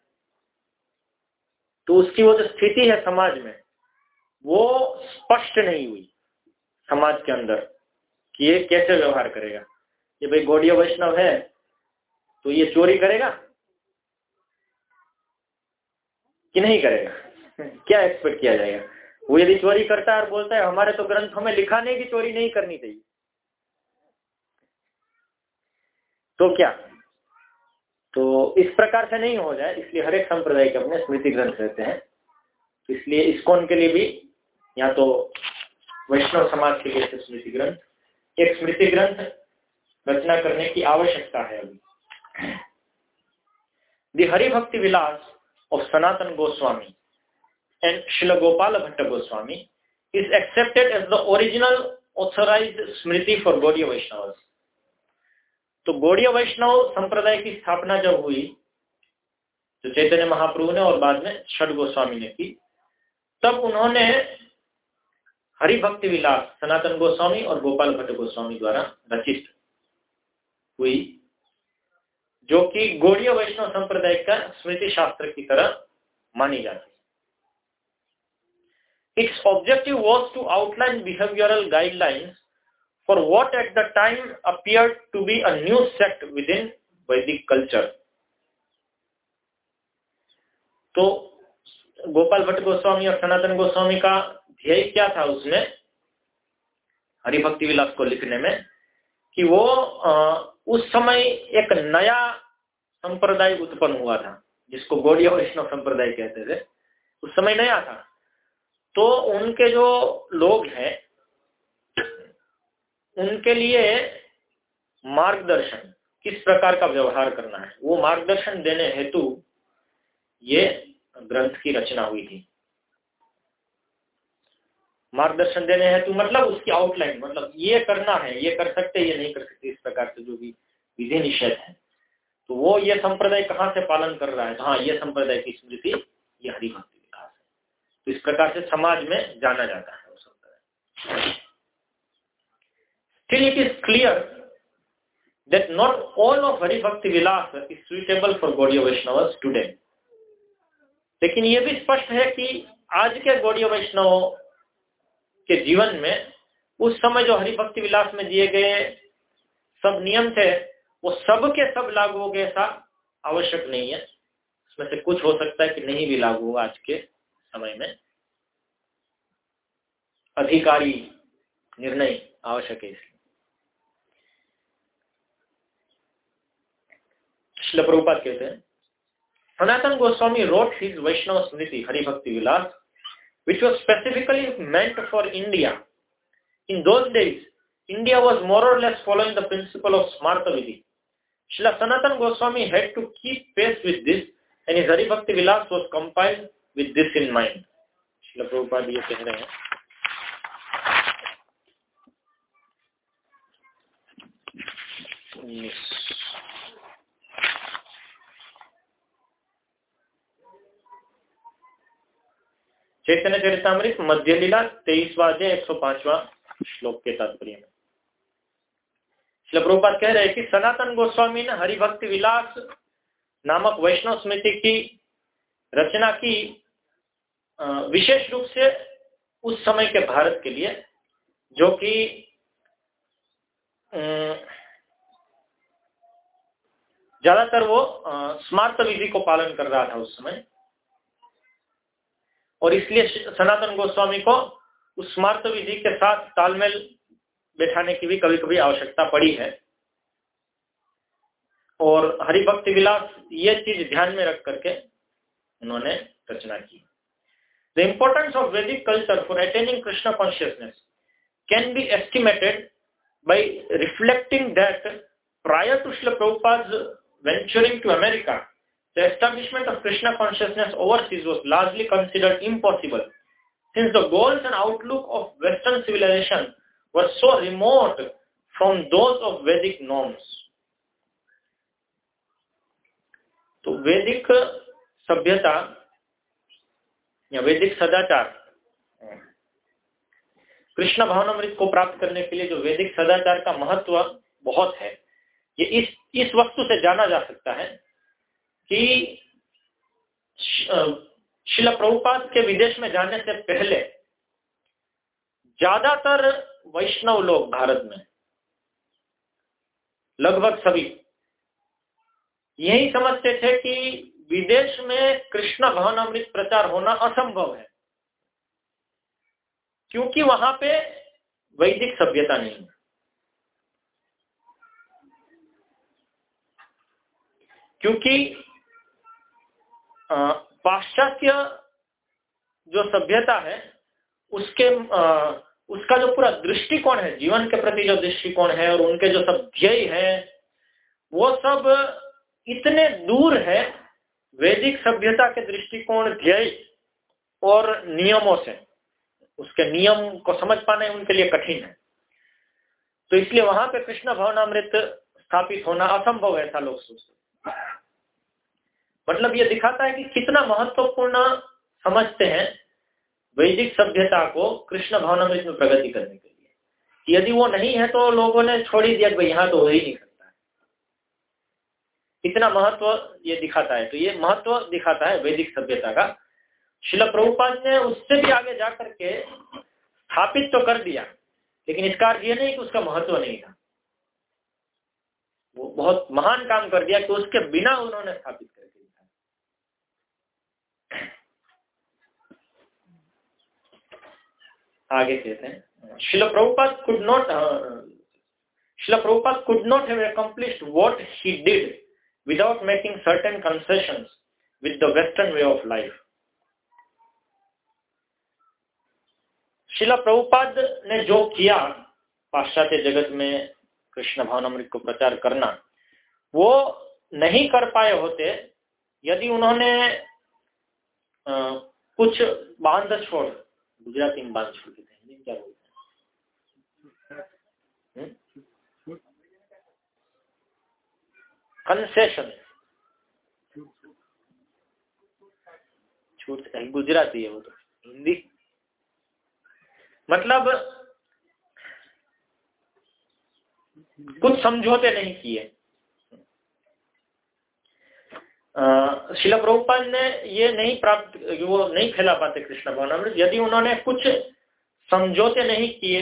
तो उसकी वो जो स्थिति है समाज में, वो स्पष्ट नहीं हुई समाज के अंदर कि ये कैसे व्यवहार करेगा। ये भाई गौड़िया वैष्णव है तो ये चोरी करेगा कि नहीं करेगा? क्या एक्सपेक्ट किया जाएगा? वो यदि चोरी करता है और बोलता है, हमारे तो ग्रंथ हमें लिखा नहीं कि चोरी नहीं करनी चाहिए। तो क्या? तो इस प्रकार से नहीं हो जाए, इसलिए हर एक संप्रदाय के अपने स्मृति ग्रंथ रहते हैं। तो इसलिए इसकोन के लिए भी, या तो वैष्णव समाज के लिए स्मृति ग्रंथ। एक स्मृति ग्रंथ रचना करने की आवश्यकता है अभी। दी हरिभक्ति विलास of Sanatan Goswami and Srila Gopala Bhatta Goswami is accepted as the original authorized Smriti for Gaudiya Vaishnavas. तो गौड़ीय वैष्णव संप्रदाय की स्थापना जब हुई जो चैतन्य महाप्रभु ने और बाद में षड गोस्वामी ने की। तब उन्होंने हरि भक्ति विलास, सनातन गोस्वामी और गोपाल भट्ट गोस्वामी द्वारा रचित हुई, जो कि गौड़ीय वैष्णव संप्रदाय का स्मृति शास्त्र की तरह मानी जाती its objective was to outline behavioural guidelines what at the time appear to be a new sect within Vedic culture तो गोपाल भट्ट गोस्वामी और सनातन गोस्वामी का ध्येय क्या था उसमें? हरिभक्ति विलास को लिखने में कि वो उस समय एक नया संप्रदाय उत्पन्न हुआ था, जिसको गौड़िया वैष्णव संप्रदाय कहते थे। उस समय नया था। तो उनके जो लोग हैं उनके लिए मार्गदर्शन, किस प्रकार का व्यवहार करना है, वो मार्गदर्शन देने हेतु ये ग्रंथ की रचना हुई थी। मार्गदर्शन देने हेतु मतलब उसकी आउटलाइन मतलब ये करना है, ये कर सकते, ये नहीं कर सकते, इस प्रकार से जो भी विधि निषेध है। तो वो ये संप्रदाय कहाँ से पालन कर रहा है? हाँ ये संप्रदाय की स्मृति, ये हरिभक्ति विकास है। तो इस प्रकार से समाज में जाना जाता है वो संप्रदाय still it is clear that not all of Haribhakti Vilas is suitable for Gaudiya Vaishnavas today. लेकिन ये भी स्पष्ट है कि आज के गौड़ीय वैष्णव के जीवन में उस समय जो हरिभक्ति विलास में दिए गए सब नियम थे वो सब के सब लागू हो गए ऐसा आवश्यक नहीं है उसमें से कुछ हो सकता है कि नहीं भी लागू होगा आज के समय में अधिकारी निर्णय आवश्यक है इसलिए शिल प्रभुपात कहते हैं, Sanatana Goswami wrote his Vaishnava smriti Haribhakti Vilasa which was specifically meant for India in those India was more और less following the principle of smarta vidhi Shrila Sanatana Goswami had to keep pace with this and Haribhakti Vilasa was compiled with this in mind Shrila ये कह रहे हैं। उन्नीस चैतन्य चरितमृत मध्य लीला तेईसवा अध्याय एक सौ पांचवा श्लोक के तात्पर्य में। प्रभुपाद कह रहे हैं कि सनातन गोस्वामी ने हरिभक्ति विलास नामक वैष्णव स्मृति की रचना की विशेष रूप से उस समय के भारत के लिए, जो कि ज़्यादातर वो स्मार्त विधि को पालन कर रहा था उस समय। और इसलिए सनातन गोस्वामी को उस स्मार्त विधि के साथ तालमेल बैठाने की भी कभी कभी आवश्यकता पड़ी है। और हरिभक्ति विलास ये चीज़ ध्यान में रख करके उन्होंने रचना की। The importance of Vedic culture for attaining Krishna consciousness can be estimated by reflecting that prior to Shrila Prabhupada venturing to the establishment of Krishna consciousness overseas was largely considered impossible, since the goals and outlook of Western civilization were so remote from those of Vedic norms. तो वैदिक सभ्यता या वैदिक सदाचार कृष्ण भावनामृत को प्राप्त करने के लिए जो वैदिक सदाचार का महत्व बहुत है ये इस इस वस्तु से जाना जा सकता है कि शिला प्रभुपाद के विदेश में जाने से पहले ज़्यादातर वैष्णव लोग भारत में, लगभग सभी, यही समझते थे कि विदेश में कृष्ण भवनामृत प्रचार होना असंभव है, क्योंकि वहाँ पे वैदिक सभ्यता नहीं है। क्योंकि पाश्चात्य जो सभ्यता है, उसके उसका जो पूरा दृष्टिकोण है, जीवन के प्रति जो दृष्टिकोण है और उनके जो सब ध्येय है, वो सब इतने दूर है वैदिक सभ्यता के दृष्टिकोण, ध्येय और नियमों से। उसके नियम को समझ पाना उनके लिए कठिन है। तो इसलिए वहाँ पे कृष्ण भवनामृत स्थापित होना असंभव है ऐसा लोग सोचते मतलब ये दिखाता है कि कितना महत्वपूर्ण समझते हैं वैदिक सभ्यता को कृष्ण भवनामृत में इसमें प्रगति करने के लिए। यदि वो नहीं है तो लोगों ने छोड़ ही दिया भाई यहाँ तो हो ही नहीं सकता है। इतना महत्व ये दिखाता है। तो ये महत्व दिखाता है वैदिक सभ्यता का। शिल प्रभुपाद ने उससे भी आगे जा करके स्थापित तो कर दिया, लेकिन इसका अर्थ ये नहीं कि उसका महत्व नहीं था। वो बहुत महान काम कर दिया कि उसके बिना उन्होंने स्थापित कर दिया आगे कहते हैं। शिल Prabhupada could not Shrila Prabhupada could not have accomplished what he did without making certain concessions with the western way of life. शिला प्रभुपाद ने जो किया पाश्चात्य जगत में कृष्ण भावनामृत को प्रचार करना वो नहीं कर पाए होते यदि उन्होंने आ, कुछ बाँध छोड़ गुजराती में बाँध छोड़ देते में क्या बोलते हैं? कंसेशन छूट गुजराती है वो तो। हिंदी। मतलब कुछ समझौते नहीं किए। शिला प्रभुपाल ने ये नहीं प्राप्त, वो नहीं फैला पाते कृष्ण भवनामृत यदि उन्होंने कुछ समझौते नहीं किए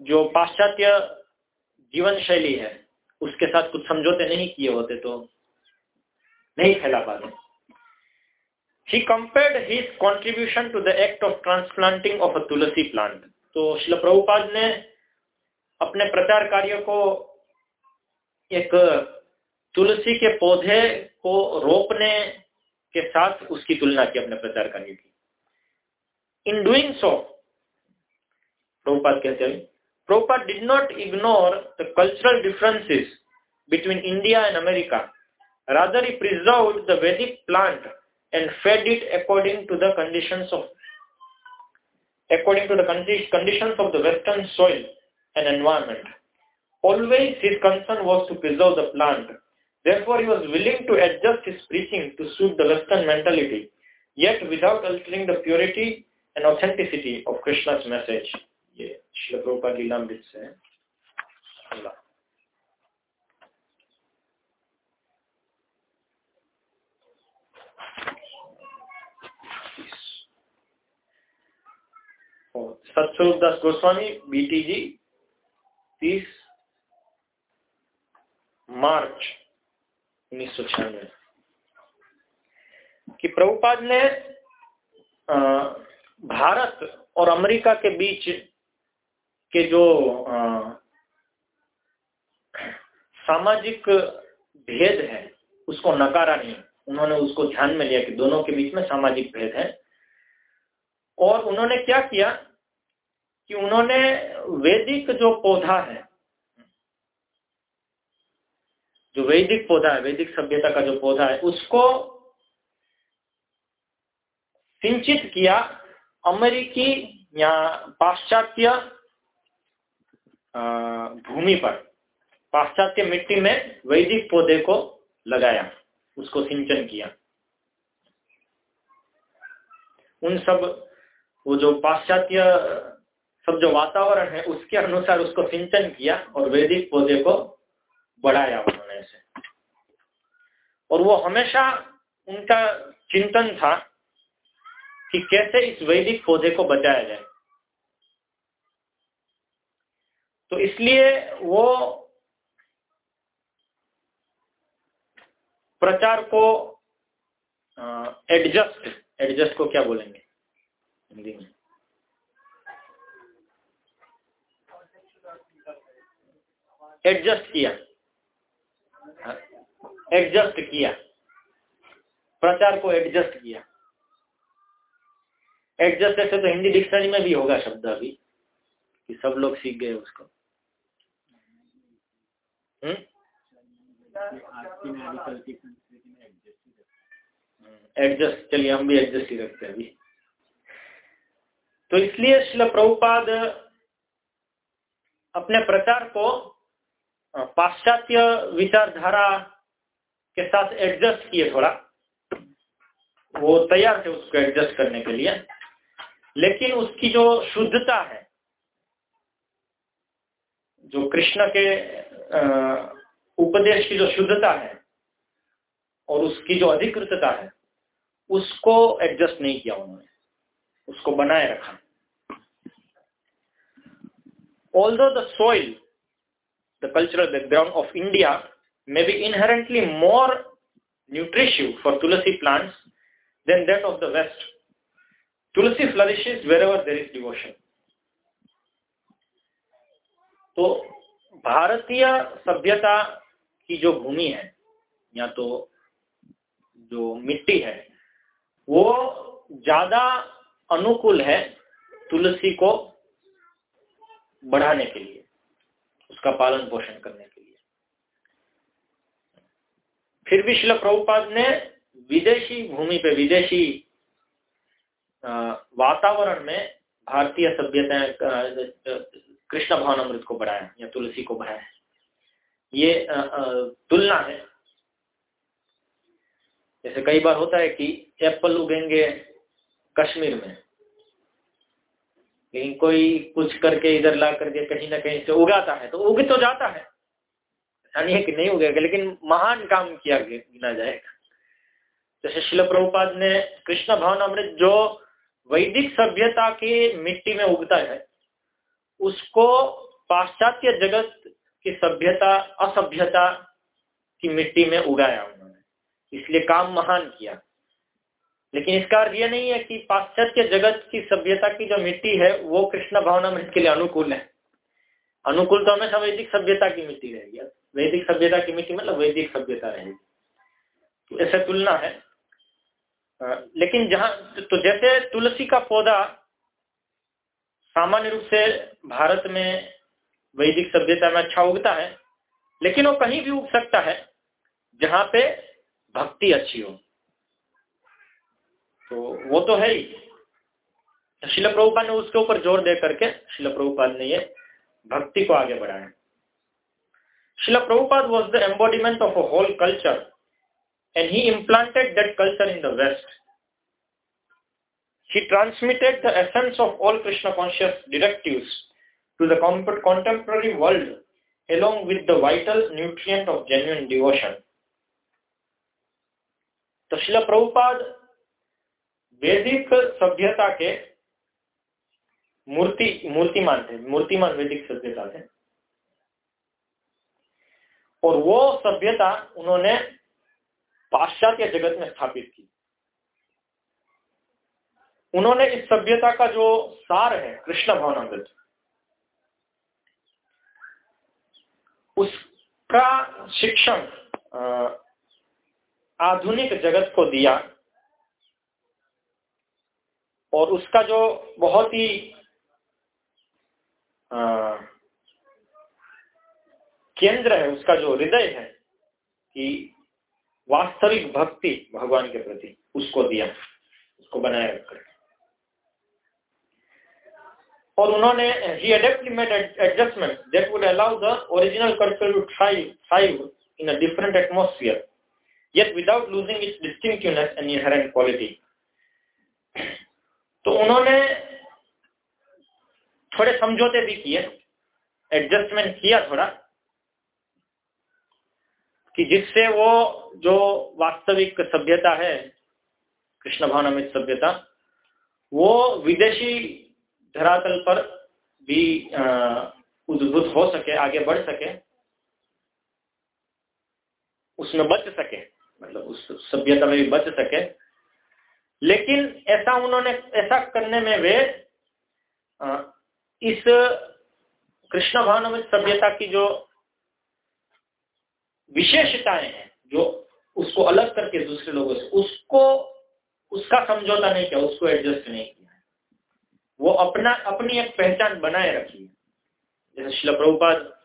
जो पाश्चात्य जीवन शैली है, उसके साथ कुछ समझौते नहीं किए होते तो नहीं फैला पाते He compared his contribution to the act of transplanting of a tulasi plant. तो शिल प्रभुपाद ने अपने प्रचार कार्य को एक तुलसी के पौधे को रोपने के साथ उसकी तुलना की अपने प्रचार कार्य की इन डूइंग सो प्रभुपाद कहते हैं Prabhupada did not ignore the cultural differences between India and America rather he preserve the Vedic plant and fed it according to the conditions of, according to the conditions of the western soil and environment. Always his concern was to preserve the plant. Therefore, he was willing to adjust his preaching to suit the western mentality, yet without altering the purity and authenticity of Krishna's message. ये श्री प्रभुपाद लीलामृत से Allah. सतस्वरूप दास Goswami BTG तीस मार्च उन्नीस सौ छियानवे कि प्रभुपाद ने भारत और America के बीच के जो सामाजिक भेद है, उसको नकारा नहीं। उन्होंने उसको ध्यान में लिया कि दोनों के बीच में सामाजिक भेद है। और उन्होंने क्या किया कि उन्होंने वैदिक जो पौधा है जो वैदिक पौधा है, वैदिक सभ्यता का जो पौधा है, उसको सिंचित किया अमेरिकी या पाश्चात्य भूमि पर। पाश्चात्य मिट्टी में वैदिक पौधे को लगाया, उसको सिंचन किया। उन सब, वो जो पाश्चात्य, सब जो वातावरण है, उसके अनुसार उसको सिंचन किया और वैदिक पौधे को बढ़ाया। और वो हमेशा उनका चिंतन था कि कैसे इस वैदिक पौधे को बचाया जाए। तो इसलिए वो प्रचार को एडजस्ट एडजस्ट को क्या बोलेंगे हिंदी में? एडजस्ट किया। एडजस्ट किया। प्रचार को एडजस्ट किया। एडजस्ट ऐसे तो हिंदी डिक्शनरी में भी होगा शब्द अभी, कि सब लोग सीख गए उसको। हम्म? एडजस्ट, चलिए हम भी एडजस्ट ही रखते हैं अभी। तो इसलिए शिल प्रभुपाद अपने प्रचार को पाश्चात्य विचारधारा के साथ एडजस्ट किए थोड़ा। वो तैयार थे उसको एडजस्ट करने के लिए। लेकिन उसकी जो शुद्धता है, जो कृष्ण के उपदेश की जो शुद्धता है और उसकी जो अधिकृतता है, उसको एडजस्ट नहीं किया उन्होंने। उसको बनाए रखा। Although the soil the cultural background of India may be inherently more nutritious for tulsi plants than that of the West. Tulsi flourishes wherever there is devotion. तो भारतीय सभ्यता की जो भूमि है या तो जो मिट्टी है वो ज़्यादा अनुकूल है तुलसी को बढ़ाने के लिए उसका पालन पोषण करने के लिए फिर भी शिल प्रभुपाद ने विदेशी भूमि पे, विदेशी वातावरण में भारतीय सभ्यता कृष्ण भवन अमृत को बढ़ाया या तुलसी को बढ़ाया। ये तुलना है। जैसे कई बार होता है कि एप्पल उगेंगे कश्मीर में, लेकिन कोई कुछ करके इधर ला करके कहीं ना कहीं से उगाता है तो उग तो जाता है। ऐसा नहीं है उगेगा लेकिन महान काम किया गिना जाएगा जैसे शिल प्रभुपाद ने कृष्ण भवन अमृत जो वैदिक सभ्यता की मिट्टी में उगता है, उसको पाश्चात्य जगत की सभ्यता, असभ्यता की मिट्टी में उगाया उन्होंने। इसलिए काम महान किया। लेकिन इसका अर्थ यह नहीं है कि पाश्चात्य जगत की सभ्यता की जो मिट्टी है, वो कृष्ण भावनामृत के लिए अनुकूल है। अनुकूल तो हमेशा वैदिक सभ्यता की मिट्टी रहेगी वैदिक सभ्यता की मिट्टी मतलब वैदिक सभ्यता रहेगी। तो ऐसा तुलना है। लेकिन जहाँ तो जैसे तुलसी का पौधा सामान्य रूप से भारत में वैदिक सभ्यता में अच्छा उगता है, लेकिन वो कहीं भी उग सकता है जहाँ पे भक्ति अच्छी हो। तो वो तो है ही। शिल प्रभुपाद ने उसके ऊपर ज़ोर दे करके, शिल प्रभुपाद ने ये भक्ति को आगे बढ़ाया। Shrila Prabhupada was the embodiment of a whole culture and he implanted that culture in the west He transmitted the essence of all Krishna conscious directives to the contemporary world along with the vital nutrient of genuine devotion. तो शिला प्रभुपाद वैदिक सभ्यता के मूर्ति मूर्तिमान थे मूर्तिमान वैदिक सभ्यता थे और वो सभ्यता उन्होंने पाश्चात्य जगत में स्थापित की। उन्होंने इस सभ्यता का जो सार है, कृष्ण भवनामृत, उसका शिक्षण आधुनिक जगत को दिया और उसका जो बहुत ही केंद्र है, उसका जो हृदय है, कि वास्तविक भक्ति भगवान के प्रति उसको दिया, उसको बनाए रखकर और उन्होंने ही adapted adjustment that would allow the original culture to thrive thrive in a different atmosphere yet without losing its distinct and inherent quality तो उन्होंने थोड़े समझौते भी किए एडजस्टमेंट किया थोड़ा कि जिससे वो जो वास्तविक सभ्यता है, कृष्ण भावनामित सभ्यता, वो विदेशी धरातल पर भी उद्भुत हो सके, आगे बढ़ सके, उसमें बच सके मतलब उस सभ्यता में भी बच सके। लेकिन ऐसा उन्होंने, ऐसा करने में वे इस कृष्ण भावनामित सभ्यता की जो विशेषताएँ हैं जो उसको अलग करके दूसरे लोगों से, उसको, उसका समझौता नहीं किया, उसको एडजस्ट नहीं किया वो अपना, अपनी एक पहचान बनाए रखी जैसे शिल प्रभुपाद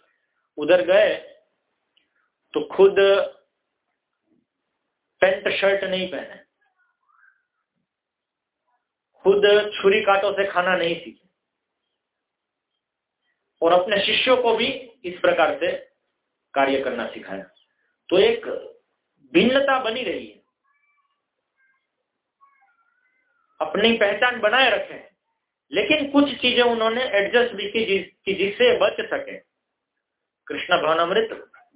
उधर गए तो खुद पेंट शर्ट नहीं पहने। खुद छुरी कांटों से खाना नहीं सीखे। और अपने शिष्यों को भी इस प्रकार से कार्य करना सिखाया। तो एक भिन्नता बनी रही है। अपनी पहचान बनाए रखे, लेकिन कुछ चीज़ें उन्होंने एडजस्ट भी की जिस जिससे बच सके। कृष्ण भावनामृत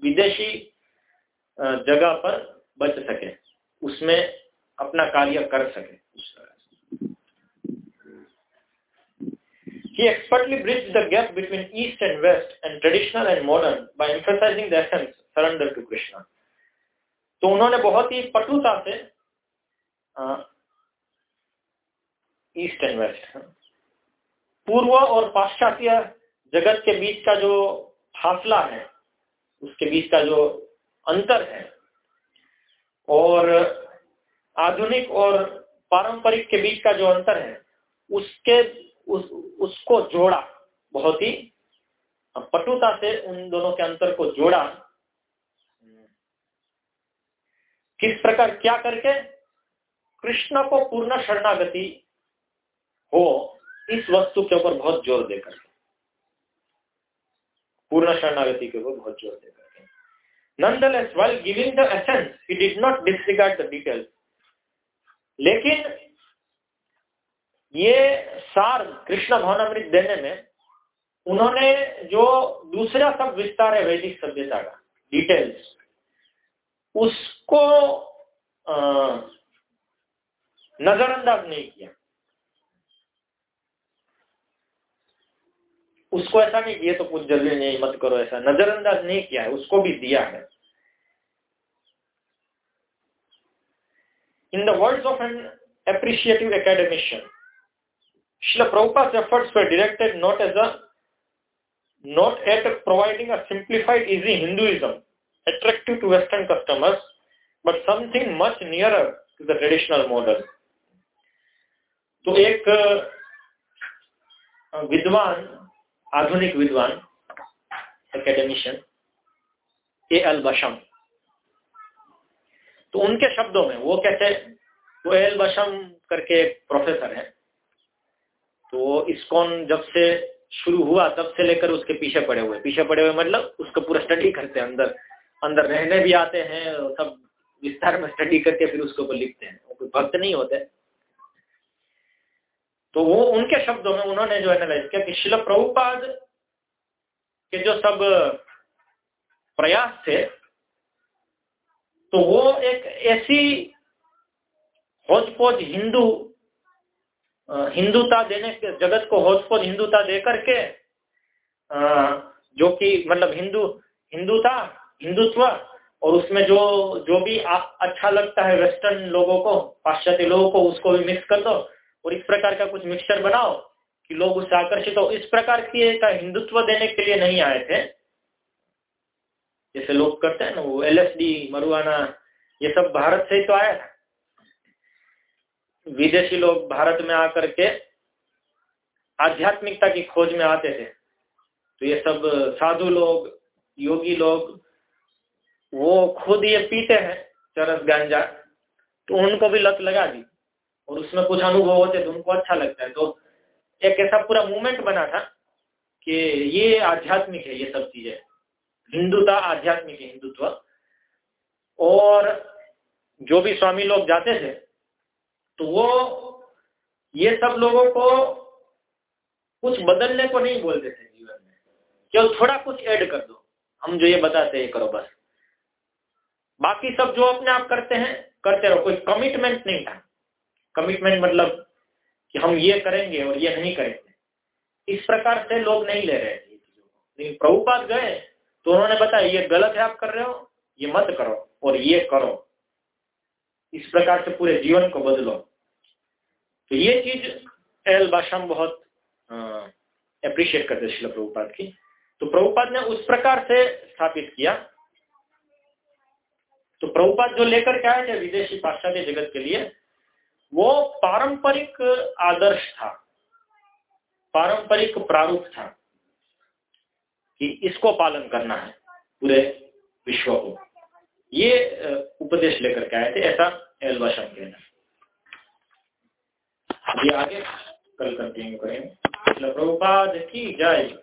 विदेशी जगह पर बच सके, उसमें अपना कार्य कर सके। He expertly bridged the gap between East and West and traditional and modern by emphasizing the essence surrender to Krishna. तो उन्होंने बहुत ही पटुता से ईस्ट एंड वेस्ट पूर्व और पाश्चात्य जगत के बीच का जो फासला है, उसके बीच का जो अंतर है, और आधुनिक और पारंपरिक के बीच का जो अंतर है, उसके, उस, उसको जोड़ा, बहुत ही, पटुता से उन दोनों के अंतर को जोड़ा किस प्रकार क्या करके? कृष्ण को पूर्ण शरणागति हो इस वस्तु के ऊपर बहुत ज़ोर देकर पूर्ण शरणागति के ऊपर बहुत ज़ोर देकर Nonetheless, while giving the essence, he did not disregard the details. लेकिन ये सार कृष्ण भवनामृत देने में उन्होंने जो दूसरा सब विस्तार है वैदिक सभ्यता का डिटेल्स उसको नजरअंदाज नहीं किया। उसको ऐसा नहीं किया तो कुछ जल्दी नहीं, मत करो ऐसा। नजरअंदाज नहीं किया है, उसको भी दिया है। In the words of an appreciative academician Prabhupada's efforts were directed not as a, not at providing a simplified, easy Hinduism attractive to Western customers, but something much nearer to the traditional model. तो एक विद्वान आधुनिक विद्वान academician ए अल बशम तो उनके शब्दों में वो कहते वो एल बशम करके प्रोफेसर हैं। तो इसकॉन जब से शुरू हुआ तब से लेकर उसके पीछे पड़े हुए पीछे पड़े हुए मतलब उसका पूरा स्टडी करते हैं अंदर। अंदर रहने भी आते हैं, सब विस्तार में स्टडी करके फिर उसके ऊपर लिखते हैं। वो कोई भक्त नहीं होते। तो वो उनके शब्दों में उन्होंने जो एनालाइज किया कि शिल प्रभुपाद के जो सब प्रयास थे तो वो एक ऐसी होज हिंदू हिंदुता देने के, जगत को को हिंदुता दे करके जो कि मतलब हिंदू, हिंदुता हिंदुत्व और उसमें जो जो भी आप अच्छा लगता है वेस्टर्न लोगों को, पाश्चात्य लोगों को, उसको भी मिक्स कर दो और इस प्रकार का कुछ मिक्सचर बनाओ कि लोग उससे आकर्षित हो। इस प्रकार की एक हिंदुत्व देने के लिए नहीं आए थे। जैसे लोग करते हैं ना, वो एलएसडी मरुआना, ये सब भारत से ही तो आया था। विदेशी लोग भारत में आकर के आध्यात्मिकता की खोज में आते थे। तो ये सब साधु लोग, योगी लोग वो खुद ये पीते हैं चरस गांजा तो उनको भी लत लगा दी। और उसमें कुछ अनुभव होते तो उनको अच्छा लगता है। तो एक ऐसा पूरा मूवमेंट बना था कि ये आध्यात्मिक है, ये सब चीज़ें। हिंदुता आध्यात्मिक है, हिंदुत्व। और जो भी स्वामी लोग जाते थे तो वो ये सब लोगों को कुछ बदलने को नहीं बोलते थे जीवन में। केवल थोड़ा कुछ ऐड कर दो। हम जो ये बताते हैं करो बस। बाकी सब जो अपने आप करते हैं, करते रहो, कोई कमिटमेंट नहीं था। कमिटमेंट मतलब कि हम ये करेंगे और ये नहीं करेंगे। इस प्रकार से लोग नहीं ले रहे थे लेकिन प्रभुपात गए तो उन्होंने बताया, ये गलत है, आप कर रहे हो, ये मत करो और ये करो। इस प्रकार से पूरे जीवन को बदलो। तो ये चीज़ एल में बहुत अप्रिशिएट करते शिल प्रभुपाद की। तो प्रभुपाद ने उस प्रकार से स्थापित किया। तो प्रभुपाद जो लेकर के आए थे विदेशी पाश्चात्य जगत के लिए, वो पारंपरिक आदर्श था, पारंपरिक प्रारूप था कि इसको पालन करना है पूरे विश्व को। ये उपदेश लेकर के आए थे, ऐसा एलवाशम कहना अभी आगे कल कंटिन्यू करेंगे। प्रभुपाद की जय।